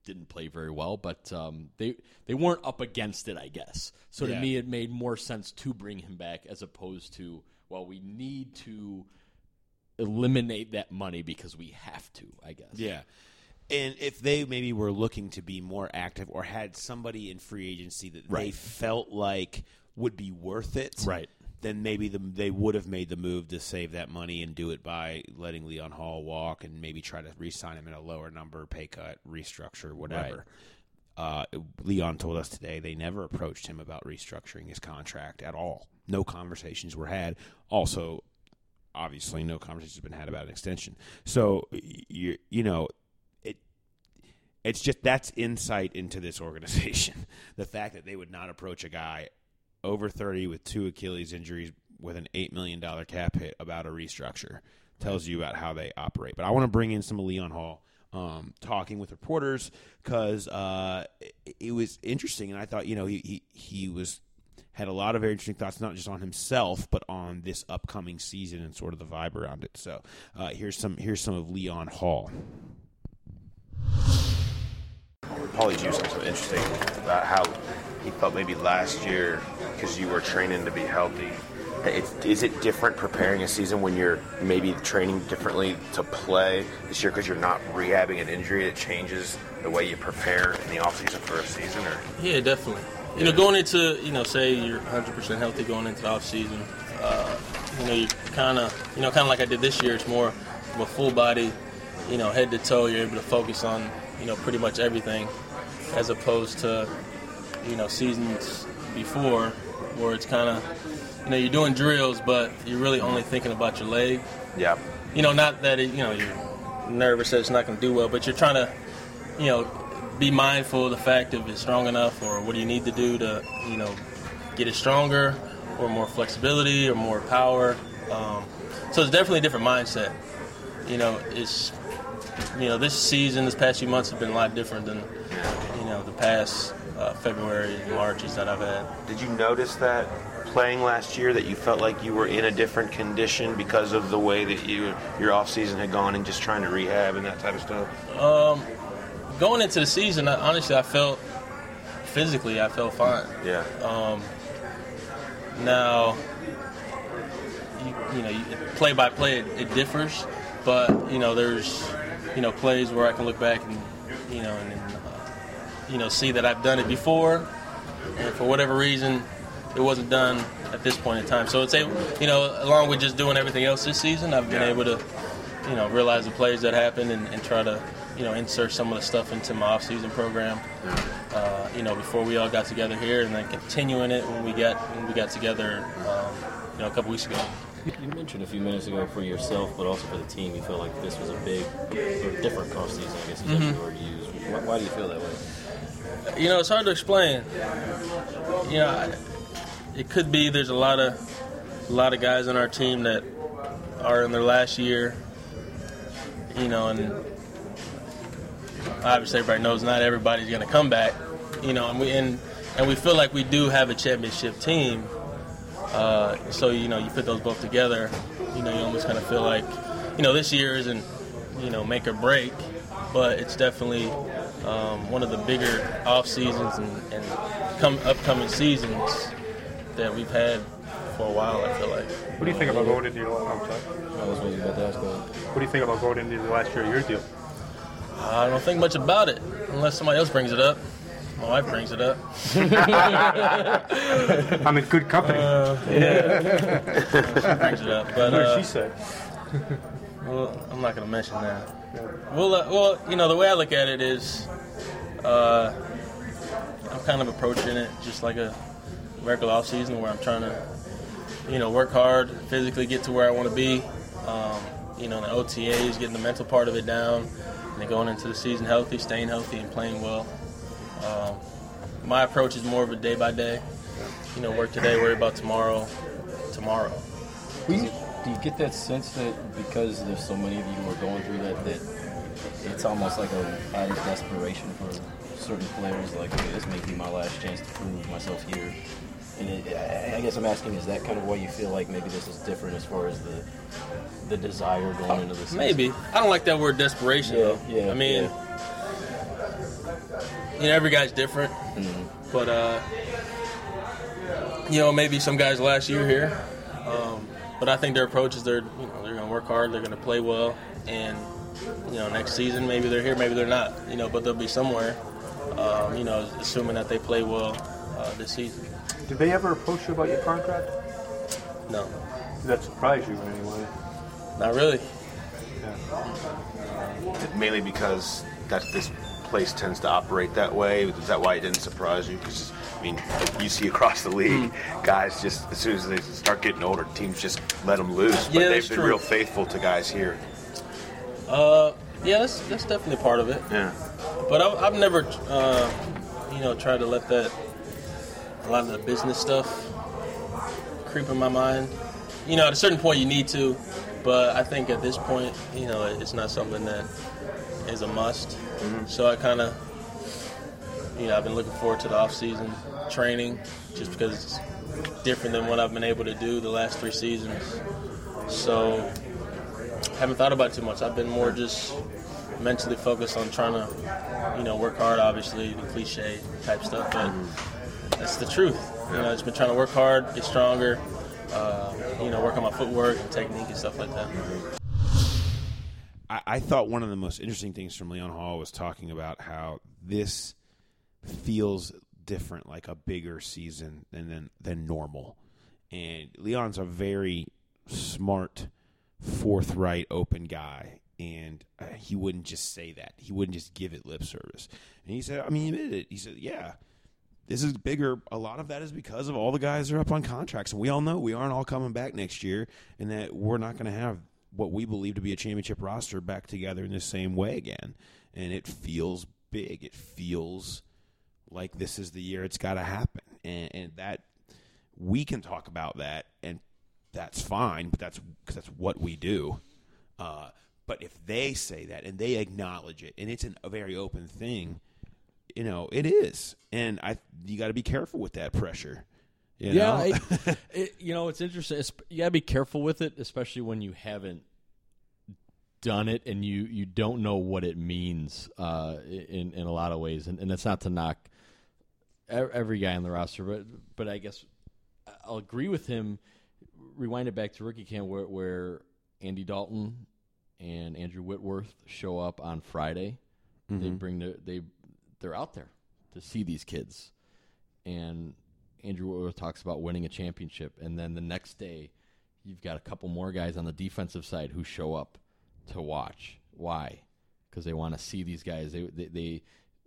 didn't play very well, but um, they they weren't up against it, I guess. So to Yeah. me, it made more sense to bring him back as opposed to well, we need to eliminate that money because we have to, I guess. Yeah. And if they maybe were looking to be more active or had somebody in free agency that they felt like would be worth it, Right. then maybe the, they would have made the move to save that money and do it by letting Leon Hall walk and maybe try to re-sign him at a lower number, pay cut, restructure, whatever. Uh, Leon told us today they never approached him about restructuring his contract at all. No conversations were had. Also, obviously, no conversations have been had about an extension. So, you you know, it it's just that's insight into this organization. The fact that they would not approach a guy over thirty with two Achilles injuries with an eight million dollar cap hit about a restructure tells you about how they operate. But I want to bring in some of Leon Hall. Um, talking with reporters because uh, it, it was interesting, and I thought you know he, he he was had a lot of very interesting thoughts, not just on himself, but on this upcoming season and sort of the vibe around it. So uh, here's some here's some of Leon Hall. Paulie Juice was interesting about how he felt maybe last year because you were training to be healthy. It's, is it different preparing a season when you're maybe training differently to play this year because you're not rehabbing an injury? It changes the way you prepare in the offseason for a season, or Yeah, definitely. You know, going into you know, say you're 100 percent healthy going into the off season. Uh, you know, you kind of you know, kind of like I did this year. It's more of a full body, you know, head to toe. You're able to focus on you know pretty much everything as opposed to you know seasons before where it's kind of you know you're doing drills, but you're really only thinking about your leg. Yeah. You know, not that it, you know you're nervous that it's not going to do well, but you're trying to you know be mindful of the fact if it's strong enough or what do you need to do to you know get it stronger or more flexibility or more power. Um, so it's definitely a different mindset. You know, it's you know this season, this past few months have been a lot different than you know the past uh, February and Marches that I've had. Did you notice that playing last year that you felt like you were in a different condition because of the way that you your off season had gone and just trying to rehab and that type of stuff? Um, going into the season, I, honestly, I felt physically, I felt fine. Yeah. Um, now, you, you know, you- play by play, it, it differs, but you know, there's you know plays where I can look back and you know and, and uh, you know see that I've done it before, and for whatever reason, it wasn't done at this point in time. So it's a you know, along with just doing everything else this season, I've been Yeah. able to you know realize the plays that happened and, and try to you know insert some of the stuff into my off-season program. Uh, you know, before we all got together here, and then continuing it when we got when we got together, um, you know, a couple weeks ago. You mentioned a few minutes ago for yourself, but also for the team, you feel like this was a big or different off season. I guess is Mhm. the word you use. Why, why do you feel that way? You know, it's hard to explain. You know, I- it could be there's a lot of a lot of guys on our team that are in their last year. You know, and obviously everybody knows not everybody's going to come back. You know, and we and and we feel like we do have a championship team. Uh, so you know, you put those both together. You know, you almost kind of feel like, you know, this year isn't, you know, make or break, but it's definitely um, one of the bigger off seasons and, and come upcoming seasons that we've had for a while. I feel like. What do you think about going into your I'm sorry. I was waiting about to ask that. What do you think about going into the last year of your deal? I don't think much about it unless somebody else brings it up. My wife brings it up. I'm in good company. Uh, yeah. she brings it up. But, what did uh, she say? Well, I'm not going to mention that. Well, uh, well, you know, the way I look at it is, uh, I'm kind of approaching it just like a regular off season where I'm trying to, you know, work hard, physically get to where I want to be. Um, you know, the OTAs, getting the mental part of it down, and going into the season healthy, staying healthy, and playing well. Um, my approach is more of a day by day. You know, work today, worry about tomorrow, tomorrow. Do you, do you get that sense that because there's so many of you who are going through that, that it's almost like an added desperation for certain players? Like, this may be my last chance to prove myself here. And it, I I guess I'm asking, is that kind of why you feel like maybe this is different as far as the the desire going into the season? Maybe. I don't like that word desperation. Yeah, though. yeah, I mean, you know, every guy's different. Mm-hmm. But, uh, you know, maybe some guys last year here. Um, but I think their approach is they're, you know, they're going to work hard, they're going to play well, and, you know, next season maybe they're here, maybe they're not, you know, but they'll be somewhere, um, you know, assuming that they play well uh, this season. Did they ever approach you about your contract? No. Did that surprise you in any way? Not really. Yeah. Mainly because that this place tends to operate that way. Is that why it didn't surprise you? Because I mean, you see across the league, Hmm. guys just as soon as they start getting older, teams just let them loose. But Yeah, they've been true. real faithful to guys here. Uh, yeah, that's, that's definitely part of it. Yeah. But I've, I've never, uh, you know, tried to let that a lot of the business stuff creeping my mind. You know, at a certain point you need to, but I think at this point, you know, it's not something that is a must. Mm-hmm. So I kind of, you know, I've been looking forward to the off-season training just because it's different than what I've been able to do the last three seasons. So haven't thought about it too much. I've been more just mentally focused on trying to, you know, work hard. Obviously, the cliche type stuff, but mm-hmm. That's the truth. You know, I've been trying to work hard, get stronger. Uh, you know, work on my footwork and technique and stuff like that. I, I thought one of the most interesting things from Leon Hall was talking about how this feels different, like a bigger season than than, than normal. And Leon's a very smart, forthright, open guy, and uh, he wouldn't just say that. He wouldn't just give it lip service. And he said, I mean, he admitted it. He said, yeah, this is bigger. A lot of that is because of all the guys that are up on contracts. And we all know we aren't all coming back next year and that we're not going to have what we believe to be a championship roster back together in the same way again. And it feels big. It feels like this is the year it's got to happen. And, and that we can talk about that and that's fine, but that's because that's what we do. Uh, but if they say that and they acknowledge it, and it's an, a very open thing, you know, it is, and I you got to be careful with that pressure. You yeah, know? I, it, you know, it's interesting. It's, you got to be careful with it, especially when you haven't done it and you you don't know what it means uh, in in a lot of ways. And, and that's not to knock every guy on the roster, but but I guess I'll agree with him. Rewind it back to rookie camp where, where Andy Dalton and Andrew Whitworth show up on Friday. They Mhm. bring their they they're out there to see these kids, and Andrew Whitworth talks about winning a championship, and then the next day, you've got a couple more guys on the defensive side who show up to watch. Why? Because they want to see these guys. They they, they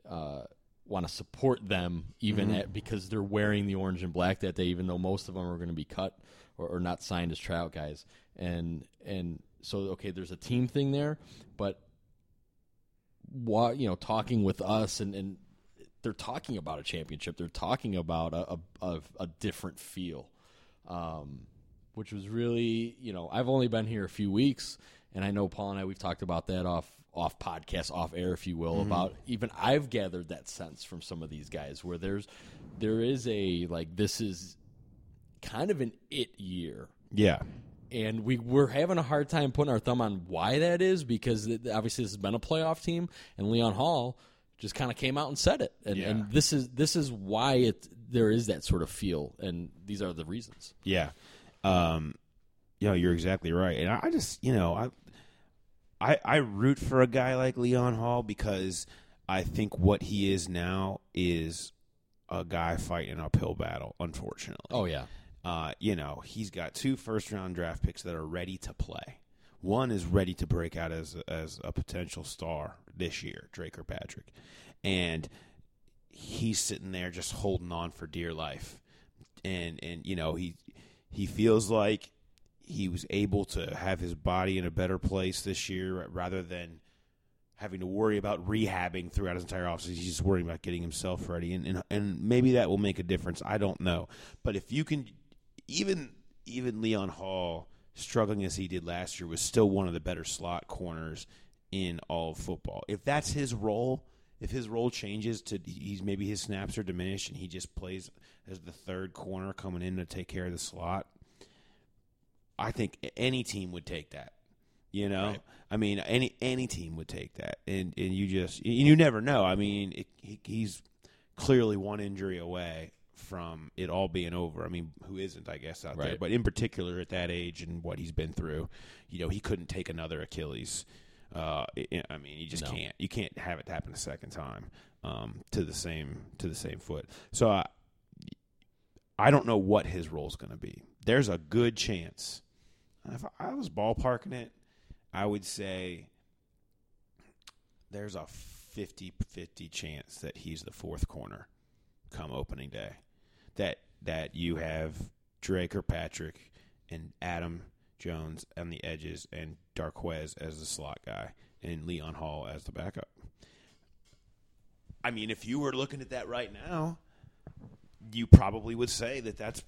uh, want to support them, even Mhm. at, because they're wearing the orange and black that day. Even though most of them are going to be cut or, or not signed as tryout guys, and and so okay, there's a team thing there, but you know, talking with us and, and they're talking about a championship. They're talking about a, a, a, different feel, um, which was really, you know, I've only been here a few weeks, and I know Paul and I we've talked about that off off podcast, off air, if you will, Mhm. about even I've gathered that sense from some of these guys where there's there is a like this is kind of an it year Yeah. And we we're having a hard time putting our thumb on why that is because it, obviously this has been a playoff team, and Leon Hall just kind of came out and said it, and, Yeah. and this is this is why it there is that sort of feel, and these are the reasons. Yeah. Um, you know, you're exactly right. And I, I just, you know, I, I, I root for a guy like Leon Hall because I think what he is now is a guy fighting an uphill battle, unfortunately. Oh yeah. Uh, you know, he's got two first round draft picks that are ready to play. One is ready to break out as as a potential star this year, Dre Kirkpatrick, and he's sitting there just holding on for dear life, and and you know he he feels like he was able to have his body in a better place this year rather than having to worry about rehabbing throughout his entire offseason. He's just worrying about getting himself ready, and, and and maybe that will make a difference. I don't know, but if you can, even even Leon Hall struggling as he did last year was still one of the better slot corners in all of football. If that's his role, if his role changes to he's maybe his snaps are diminished and he just plays as the third corner coming in to take care of the slot, I think any team would take that. You know, Right. I mean, any any team would take that, and and you just you never know. I mean, it, he, he's clearly one injury away from it all being over. I mean, who isn't, I guess, out there? But in particular, at that age and what he's been through, you know, he couldn't take another Achilles. Uh, I I mean, you just No. can't. You can't have it happen a second time um, to the same to the same foot. So I, I don't know what his role is going to be. There's a good chance. If I was ballparking it, I would say there's a 50-50 chance that he's the fourth corner come opening day. That that you have Dre Kirkpatrick and Adam Jones on the edges and Darqueze as the slot guy and Leon Hall as the backup. I mean, if you were looking at that right now, you probably would say that that's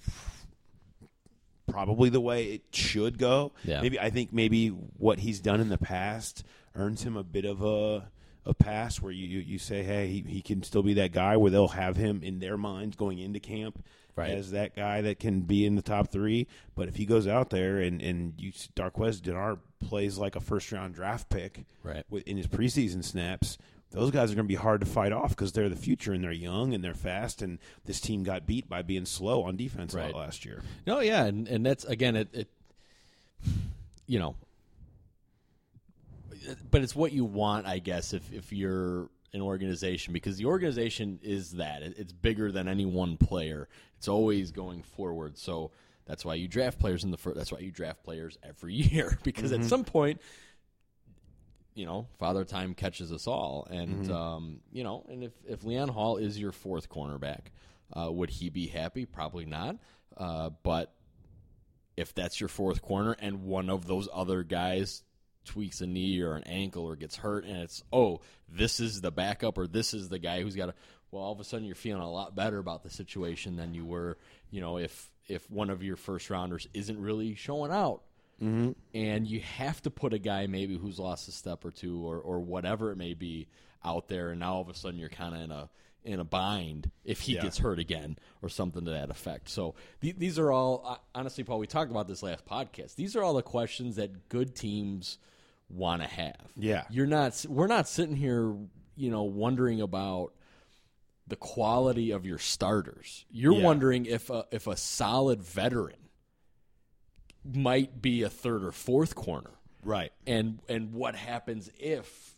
probably the way it should go. Yeah. Maybe I think maybe what he's done in the past earns him a bit of a a pass where you you, you say, hey, he, he can still be that guy where they'll have him in their minds going into camp Right. as that guy that can be in the top three. But if he goes out there and and you Darqueze Dennard plays like a first round draft pick, Right. with, in his preseason snaps. Those guys are going to be hard to fight off because they're the future and they're young and they're fast. And this team got beat by being slow on defense a lot Right. last year. No, yeah, and, and that's again it, it you know but it's what you want, I guess, if if you're an organization because the organization is that. It's bigger than any one player. It's always going forward. So that's why you draft players in the first that's why you draft players every year because Mhm. at some point you know, Father Time catches us all, and Mhm. um, you know, and if if Leon Hall is your fourth cornerback, uh, would he be happy? Probably not. Uh, but if that's your fourth corner and one of those other guys tweaks a knee or an ankle or gets hurt and it's oh this is the backup or this is the guy who's got to well all of a sudden you're feeling a lot better about the situation than you were you know if if one of your first rounders isn't really showing out Mhm. and you have to put a guy maybe who's lost a step or two or or whatever it may be out there and now all of a sudden you're kind of in a in a bind if he Yeah. gets hurt again or something to that effect. So th- these are all honestly, Paul. We talked about this last podcast. These are all the questions that good teams want to have. Yeah. you're not. We're not sitting here, you know, wondering about the quality of your starters. You're Yeah. wondering if a, if a solid veteran might be a third or fourth corner, right? And and what happens if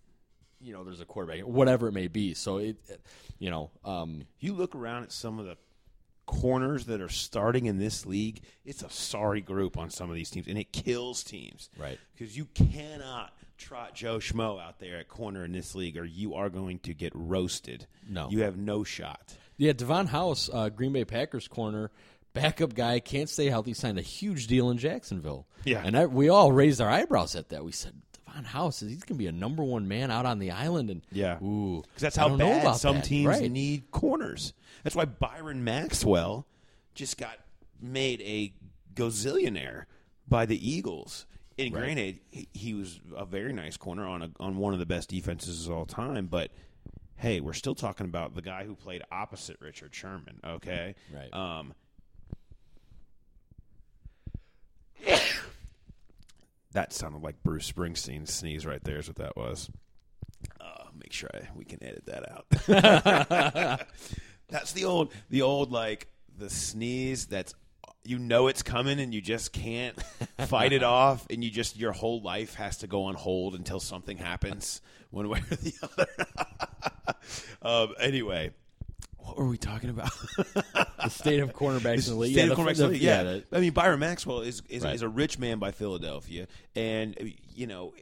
you know there's a quarterback, whatever it may be. So it, it- you know, um, you look around at some of the corners that are starting in this league, it's a sorry group on some of these teams, and it kills teams. Right. Because you cannot trot Joe Schmo out there at corner in this league, or you are going to get roasted. No. You have no shot. Yeah, Davon House, uh, Green Bay Packers corner, backup guy, can't stay healthy, signed a huge deal in Jacksonville. Yeah. and I, we all raised our eyebrows at that. We said Davon House, he's going to be a number one man out on the island, and Yeah. ooh, Because that's I how bad some that. teams Right. need corners. That's why Byron Maxwell just got made a gazillionaire by the Eagles. And Right. granted, he, he was a very nice corner on a, on one of the best defenses of all time, but hey, we're still talking about the guy who played opposite Richard Sherman. Okay, Right. Um, that sounded like Bruce Springsteen's sneeze right there. Is what that was. Uh, make sure I, we can edit that out. that's the old, the old like the sneeze. That's you know it's coming and you just can't fight it off, and you just your whole life has to go on hold until something happens, one way or the other. um, anyway, what were we talking about? the state of cornerbacks in the league. State Yeah, of cornerbacks the- league, yeah, yeah. the- I mean, Byron Maxwell is is, Right. is a rich man by Philadelphia, and you know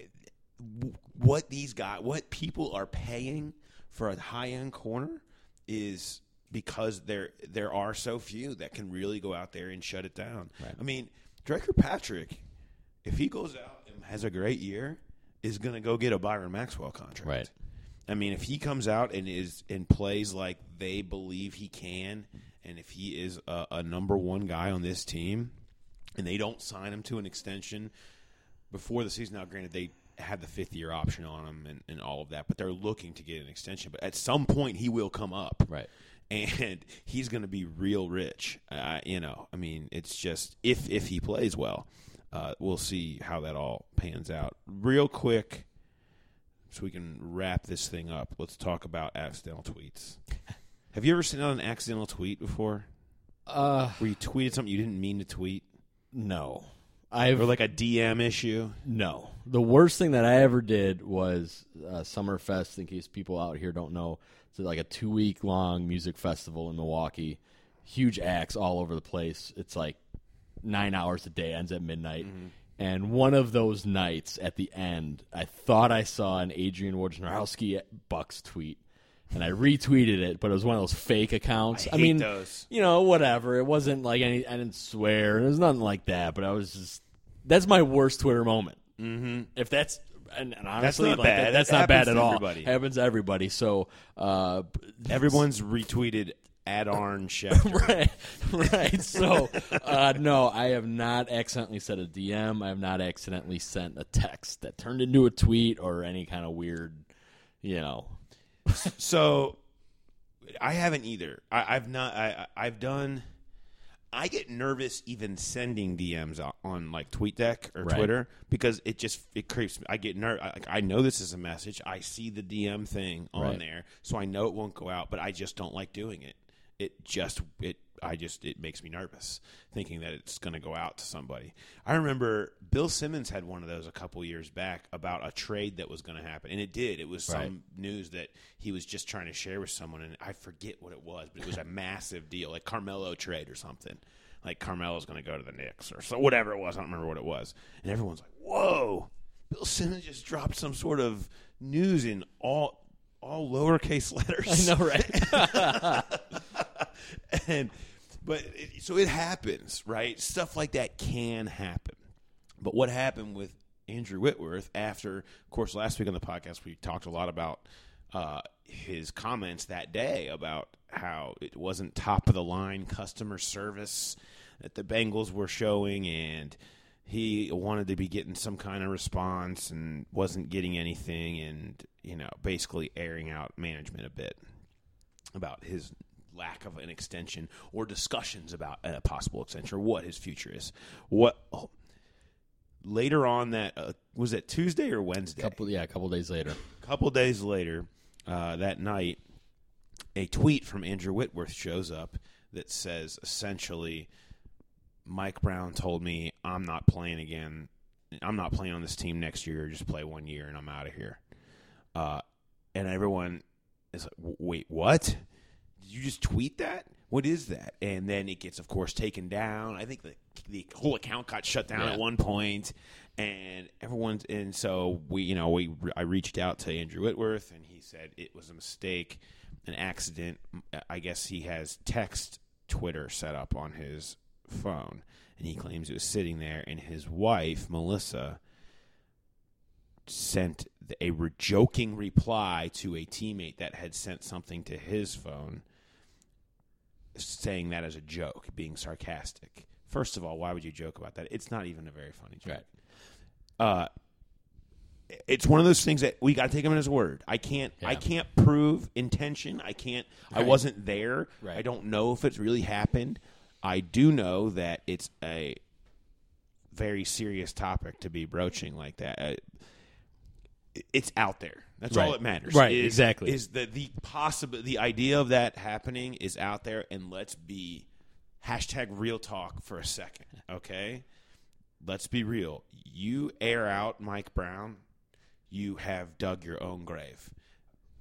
what these guys, what people are paying for a high end corner is because there there are so few that can really go out there and shut it down. I mean, Dre Kirkpatrick, if he goes out and has a great year, is going to go get a Byron Maxwell contract. Right. I mean, if he comes out and is and plays like they believe he can, and if he is a, a number one guy on this team, and they don't sign him to an extension before the season. Now, granted, they had the fifth year option on him and, and all of that, but they're looking to get an extension. But at some point, he will come up, right? And he's going to be real rich. Uh, you know, I mean, it's just if if he plays well, uh, we'll see how that all pans out. Real quick, so we can wrap this thing up. Let's talk about accidental tweets. Have you ever seen an accidental tweet before? Uh, where you tweeted something you didn't mean to tweet? No, I've or like a DM issue. No, the worst thing that I ever did was uh, Summerfest. In case people out here don't know, it's like a two week long music festival in Milwaukee. Huge acts all over the place. It's like nine hours a day, ends at midnight. And one of those nights at the end, I thought I saw an Adrian Wojnarowski Bucks tweet. And I retweeted it, but it was one of those fake accounts. I hate mean, those. you know, whatever. It wasn't like any. I didn't swear. It was nothing like that. But I was just. That's my worst Twitter moment. Mm-hmm. If that's and, and honestly, not like, bad. that- that's It not bad at to all. everybody. Happens to everybody. So uh, Everyone's retweeted at Adam Schefter. right, right. So uh, no, I have not accidentally sent a DM. I have not accidentally sent a text that turned into a tweet or any kind of weird, you know. so I haven't either. I, I've not. I, I- I've done. I get nervous even sending DMs on, on like TweetDeck or Right. Twitter because it just it creeps me. I get nervous. I, I know this is a message. I see the DM thing on Right. there, so I know it won't go out. But I just don't like doing it. It just it. I just it makes me nervous thinking that it's going to go out to somebody. I remember Bill Simmons had one of those a couple years back about a trade that was going to happen, and it did. It was some Right. news that he was just trying to share with someone, and I forget what it was, but it was a massive deal, like Carmelo trade or something. Like Carmelo's going to go to the Knicks or so, whatever it was. I don't remember what it was. And everyone's like, "Whoa, Bill Simmons just dropped some sort of news in all all lowercase letters. I know, right? and but it, so it happens, right? Stuff like that can happen. But what happened with Andrew Whitworth after, of course, last week on the podcast we talked a lot about uh, his comments that day about how it wasn't top of the line customer service that the Bengals were showing, and he wanted to be getting some kind of response and wasn't getting anything, and you know, basically airing out management a bit about his lack of an extension or discussions about a possible extension or what his future is. What oh, later on that uh, was it Tuesday or Wednesday? couple, yeah, a couple days later. A couple days later, uh, that night, a tweet from Andrew Whitworth shows up that says essentially, Mike Brown told me I'm not playing again. I'm not playing on this team next year. Just play one year and I'm out of here. Uh, and everyone is like, wait, what? You just tweet that? What is that? And then it gets, of course, taken down. I think the the whole account got shut down Yeah. at one point, and everyone's and so we, you know, we I reached out to Andrew Whitworth, and he said it was a mistake, an accident. I guess he has text Twitter set up on his phone, and he claims it was sitting there, and his wife Melissa sent a re- joking reply to a teammate that had sent something to his phone saying that as a joke, being sarcastic. First of all, why would you joke about that? It's not even a very funny joke. Uh, it's one of those things that we got to take him at his word. I can't. I can't prove intention. I can't. I wasn't there. Right. I don't know if it's really happened. I do know that it's a very serious topic to be broaching like that. Uh, it's out there. That's all that matters. Right, is- exactly. Is the the possible the idea of that happening is out there, and let's be hashtag real talk for a second, okay? Let's be real. You air out Mike Brown, you have dug your own grave.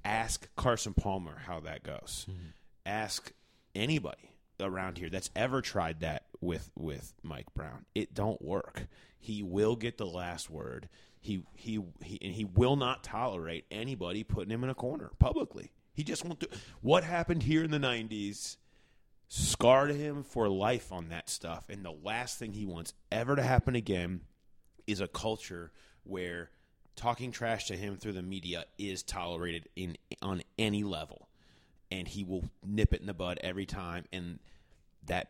Ask Carson Palmer how that goes. Mm-hmm. Ask anybody around here that's ever tried that with with Mike Brown. It don't work. He will get the last word. He he, he and he will not tolerate anybody putting him in a corner publicly. He just won't do. What happened here in the '90s scarred him for life on that stuff. And the last thing he wants ever to happen again is a culture where talking trash to him through the media is tolerated in on any level, and he will nip it in the bud every time. And that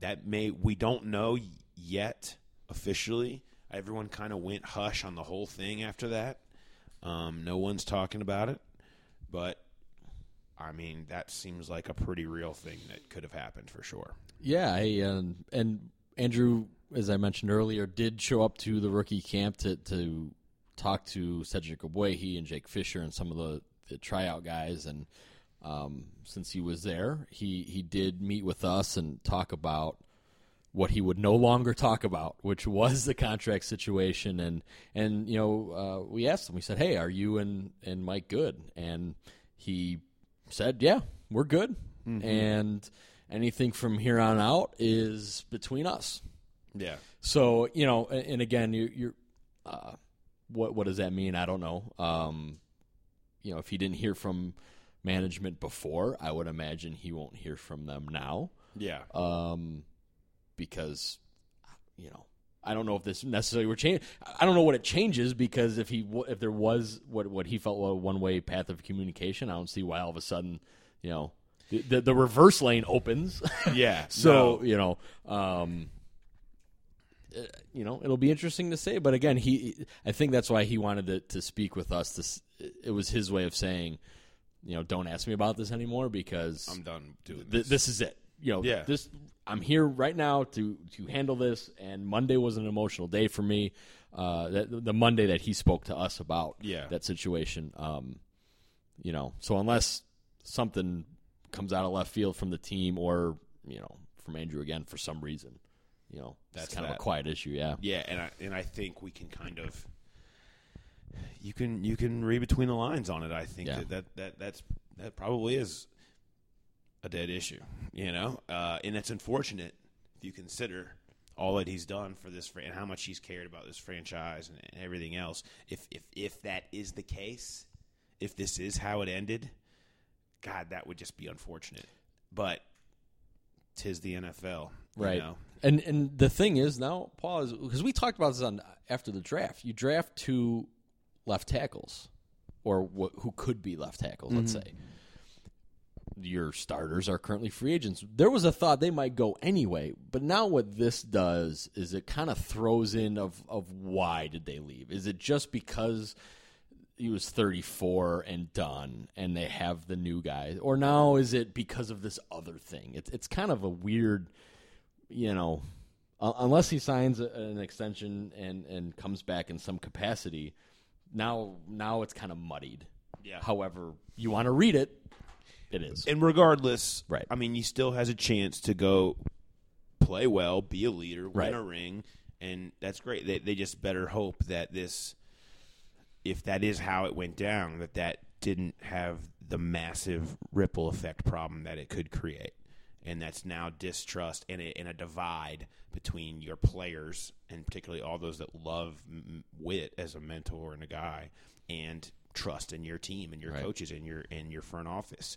that may we don't know yet officially. Everyone kind of went hush on the whole thing after that. Um, no one's talking about it, but I mean that seems like a pretty real thing that could have happened for sure. Yeah, um, and Andrew, as I mentioned earlier, did show up to the rookie camp to to talk to Cedric Ogbuehi and Jake Fisher and some of the, the tryout guys. And um, since he was there, he he did meet with us and talk about what he would no longer talk about, which was the contract situation. And and you know, uh, we asked him. We said, "Hey, are you and and Mike good?" And he said, "Yeah, we're good." Mhm. And anything from here on out is between us. Yeah. So you know, and, and again, you, you're uh, what what does that mean? I don't know. Um, you know, if he didn't hear from management before, I would imagine he won't hear from them now. Yeah. Um, because you know, I don't know if this necessarily would change. I don't know what it changes because if he if there was what what he felt was a one way path of communication, I don't see why all of a sudden, you know, the the, the reverse lane opens. Yeah, so no. you know, um, uh, you know, it'll be interesting to say. But again, he, I think that's why he wanted to, to speak with us. This, it was his way of saying, you know, don't ask me about this anymore because I'm done doing th- this. this is it. You know, Yeah. this I'm here right now to to handle this. And Monday was an emotional day for me. Uh, that the Monday that he spoke to us about Yeah. that situation. Um, you know, so unless something comes out of left field from the team or you know from Andrew again for some reason, you know, that's kind of a quiet issue. Yeah, Yeah, and I and I think we can kind of you can you can read between the lines on it. I think Yeah. that, that that that's that probably is a dead issue, you know, uh, and it's unfortunate if you consider all that he's done for this and how much he's cared about this franchise and, and everything else. If if if that is the case, if this is how it ended, God, that would just be unfortunate. But tis the NFL, you right? know? And and the thing is now, Paul, is because we talked about this on after the draft. You draft two left tackles, or wh- who could be left tackles. Let's Mhm. say your starters are currently free agents. There was a thought they might go anyway, but now what this does is it kind of throws in of of why did they leave? Is it just because he was 34 and done and they have the new guy or now is it because of this other thing it's it's kind of a weird you know uh, unless he signs a, an extension and and comes back in some capacity now now it's kind of muddied Yeah. however you want to read it it is And regardless, Right. I mean, he still has a chance to go play well, be a leader, win Right. a ring, and that's great. They, they just better hope that this, if that is how it went down, that that didn't have the massive ripple effect problem that it could create, and that's now distrust and a, and a divide between your players and particularly all those that love Whit as a mentor and a guy, and trust in your team and your Right. coaches and your and your front office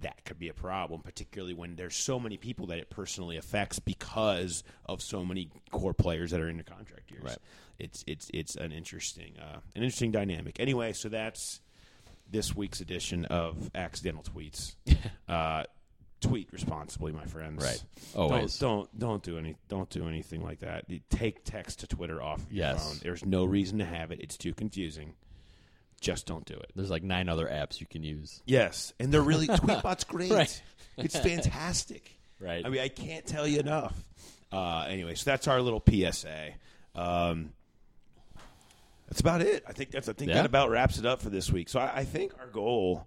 that could be a problem, particularly when there's so many people that it personally affects because of so many core players that are in the contract years. Right. It's it's it's an interesting uh, an interesting dynamic. Anyway, so that's this week's edition of accidental tweets. uh, tweet responsibly, my friends. Right. Always. Don't don't don't do any don't do anything like that. Take text to Twitter off your Yes. phone. There's no reason to have it. It's too confusing. Just don't do it. there's like nine other apps you can use Yes, and they're really Tweetbot's great. Right. It's fantastic. Right. I mean, I can't tell you enough. Uh, anyway, so that's our little PSA. Um, that's about it. I think that's. I think Yeah. that about wraps it up for this week. So I, I think our goal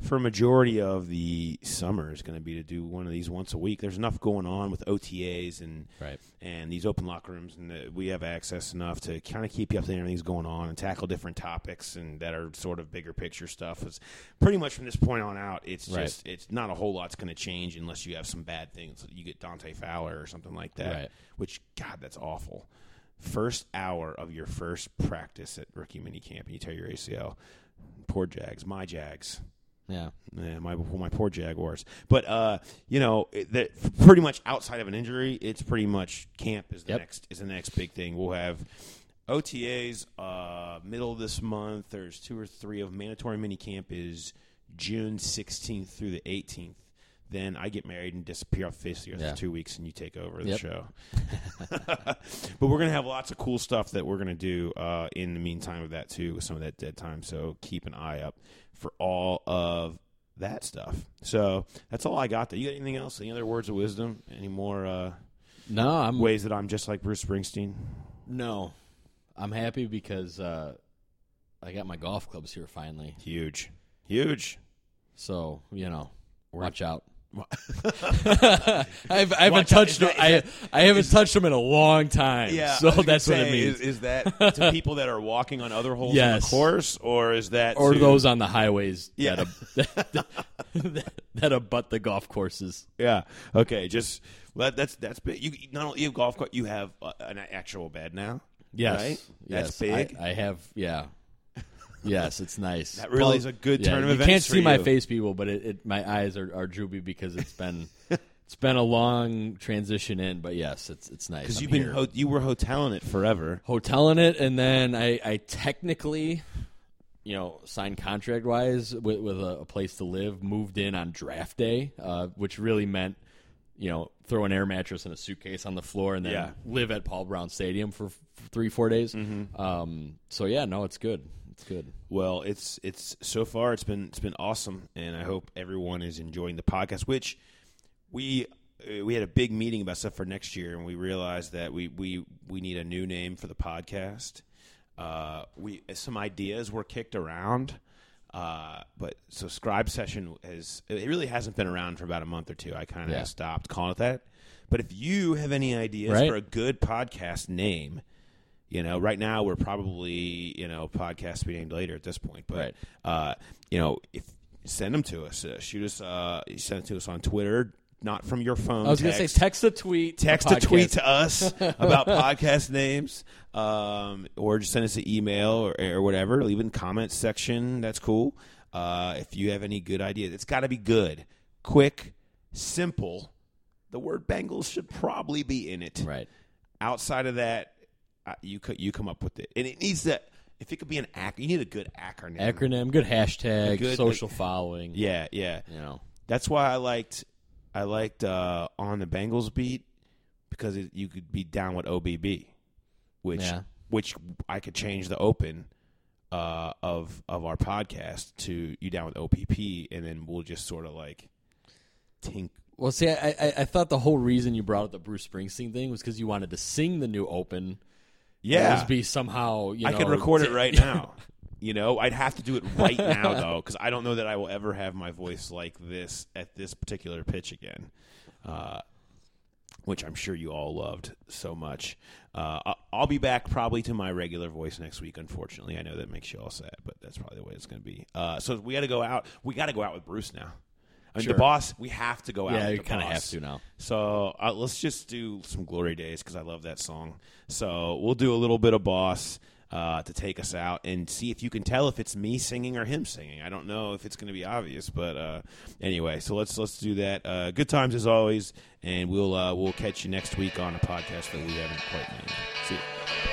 for a majority of the summer is going to be to do one of these once a week. There's enough going on with OTAs and Right. and these open locker rooms, and the, we have access enough to kind of keep you up to date on everything's going on and tackle different topics and that are sort of bigger picture stuff. It's pretty much from this point on out. It's Right. just it's not a whole lot's going to change unless you have some bad things. You get Dante Fowler or something like that, Right. which God, that's awful. First hour of your first practice at rookie minicamp, and you tear your ACL. Poor Jags, my Jags. Yeah Yeah, my my poor Jaguars. But uh, you know, that pretty much outside of an injury, it's pretty much camp is the Yep. next is the next big thing. We'll have OTAs uh, middle of this month. There's two or three of mandatory mini camp is June 16th through the 18th. Then I get married and disappear off the face of the earth for two weeks, and you take over the Yep. show. but we're gonna have lots of cool stuff that we're gonna do uh, in the meantime of that too, with some of that dead time. So keep an eye up for all of that stuff. So that's all I got. There, you got anything else? Any other words of wisdom? Any more uh, no i'm ways that I'm just like Bruce Springsteen? no i'm happy because uh i got my golf clubs here finally Huge, huge. so you know watch out I've, I haven't touched them. that- I, is I haven't touched them in a long time. Yeah, so I was gonna that's what it say, means. Is, is that to people that are walking on other holes Yes. on the course, or is that or to- those on the highways Yeah. that, ab- that, that abut the golf courses. Yeah. Okay. Just well, that's that's big. You not only you have golf cart, you have uh, an actual bed now. Yes, Right? yes, That's big. I, I have. Yeah, yes, it's nice. That really is a good turn of you events can't see my face, people, but it, it my eyes are, are droopy because it's been it's been a long transition in. But yes, it's it's nice Because you've been ho- you were hoteling it forever. hoteling it, and then I, I technically, you know, signed contract wise with, with a, a place to live. Moved in on draft day, uh, which really meant, you know, throw an air mattress and a suitcase on the floor, and then Yeah. live at Paul Brown Stadium for, f- three four days. Mm-hmm. Um, so yeah, no, it's good. It's good. Well, it's it's so far it's been it's been awesome, and I hope everyone is enjoying the podcast. Which we uh, we had a big meeting about stuff for next year, and we realized that we we we need a new name for the podcast. Uh, we some ideas were kicked around, uh, but so Scribe Session has it really hasn't been around for about a month or two. I kind of Yeah. stopped calling it that. But if you have any ideas Right. for a good podcast name, you know, right now we're probably you know podcast to be named later at this point, but Right. uh, you know, if send them to us, uh, shoot us, uh, send it to us on Twitter, not from your phone. I was going to say text a tweet. text a tweet to us about podcast names, um, or just send us an email or, or whatever. Leave in the comments section. That's cool. Uh, if you have any good ideas, it's got to be good, quick, simple. The word Bengals should probably be in it. Right. Outside of that, uh, you could you come up with it, and it needs that. If it could be an ac, you need a good acronym. Acronym, good hashtag, good- social following. Yeah, yeah. You know. That's why I liked I liked uh, on the Bengals beat because it, you could be down with OBB, which Yeah. which I could change the open uh, of of our podcast to you down with OPP, and then we'll just sort of like tink. Well, see, I, I, I thought the whole reason you brought up the Bruce Springsteen thing was because you wanted to sing the new open. Yeah, be somehow. You I know, could record it right now. You know, I'd have to do it right now though, because I don't know that I will ever have my voice like this at this particular pitch again. Uh, which I'm sure you all loved so much. Uh, I- I'll be back probably to my regular voice next week. Unfortunately, I know that makes you all sad, but that's probably the way it's going to be. Uh, so we got to go out. We got to go out with Bruce now. I mean, Sure. the boss. We have to go out. Yeah, you kinda have to now. So uh, let's just do some glory days because I love that song. So we'll do a little bit of boss uh, to take us out and see if you can tell if it's me singing or him singing. I don't know if it's going to be obvious, but uh, anyway, so let's let's do that. Uh, good times as always, and we'll uh, we'll catch you next week on a podcast that we haven't quite made. yet. See you.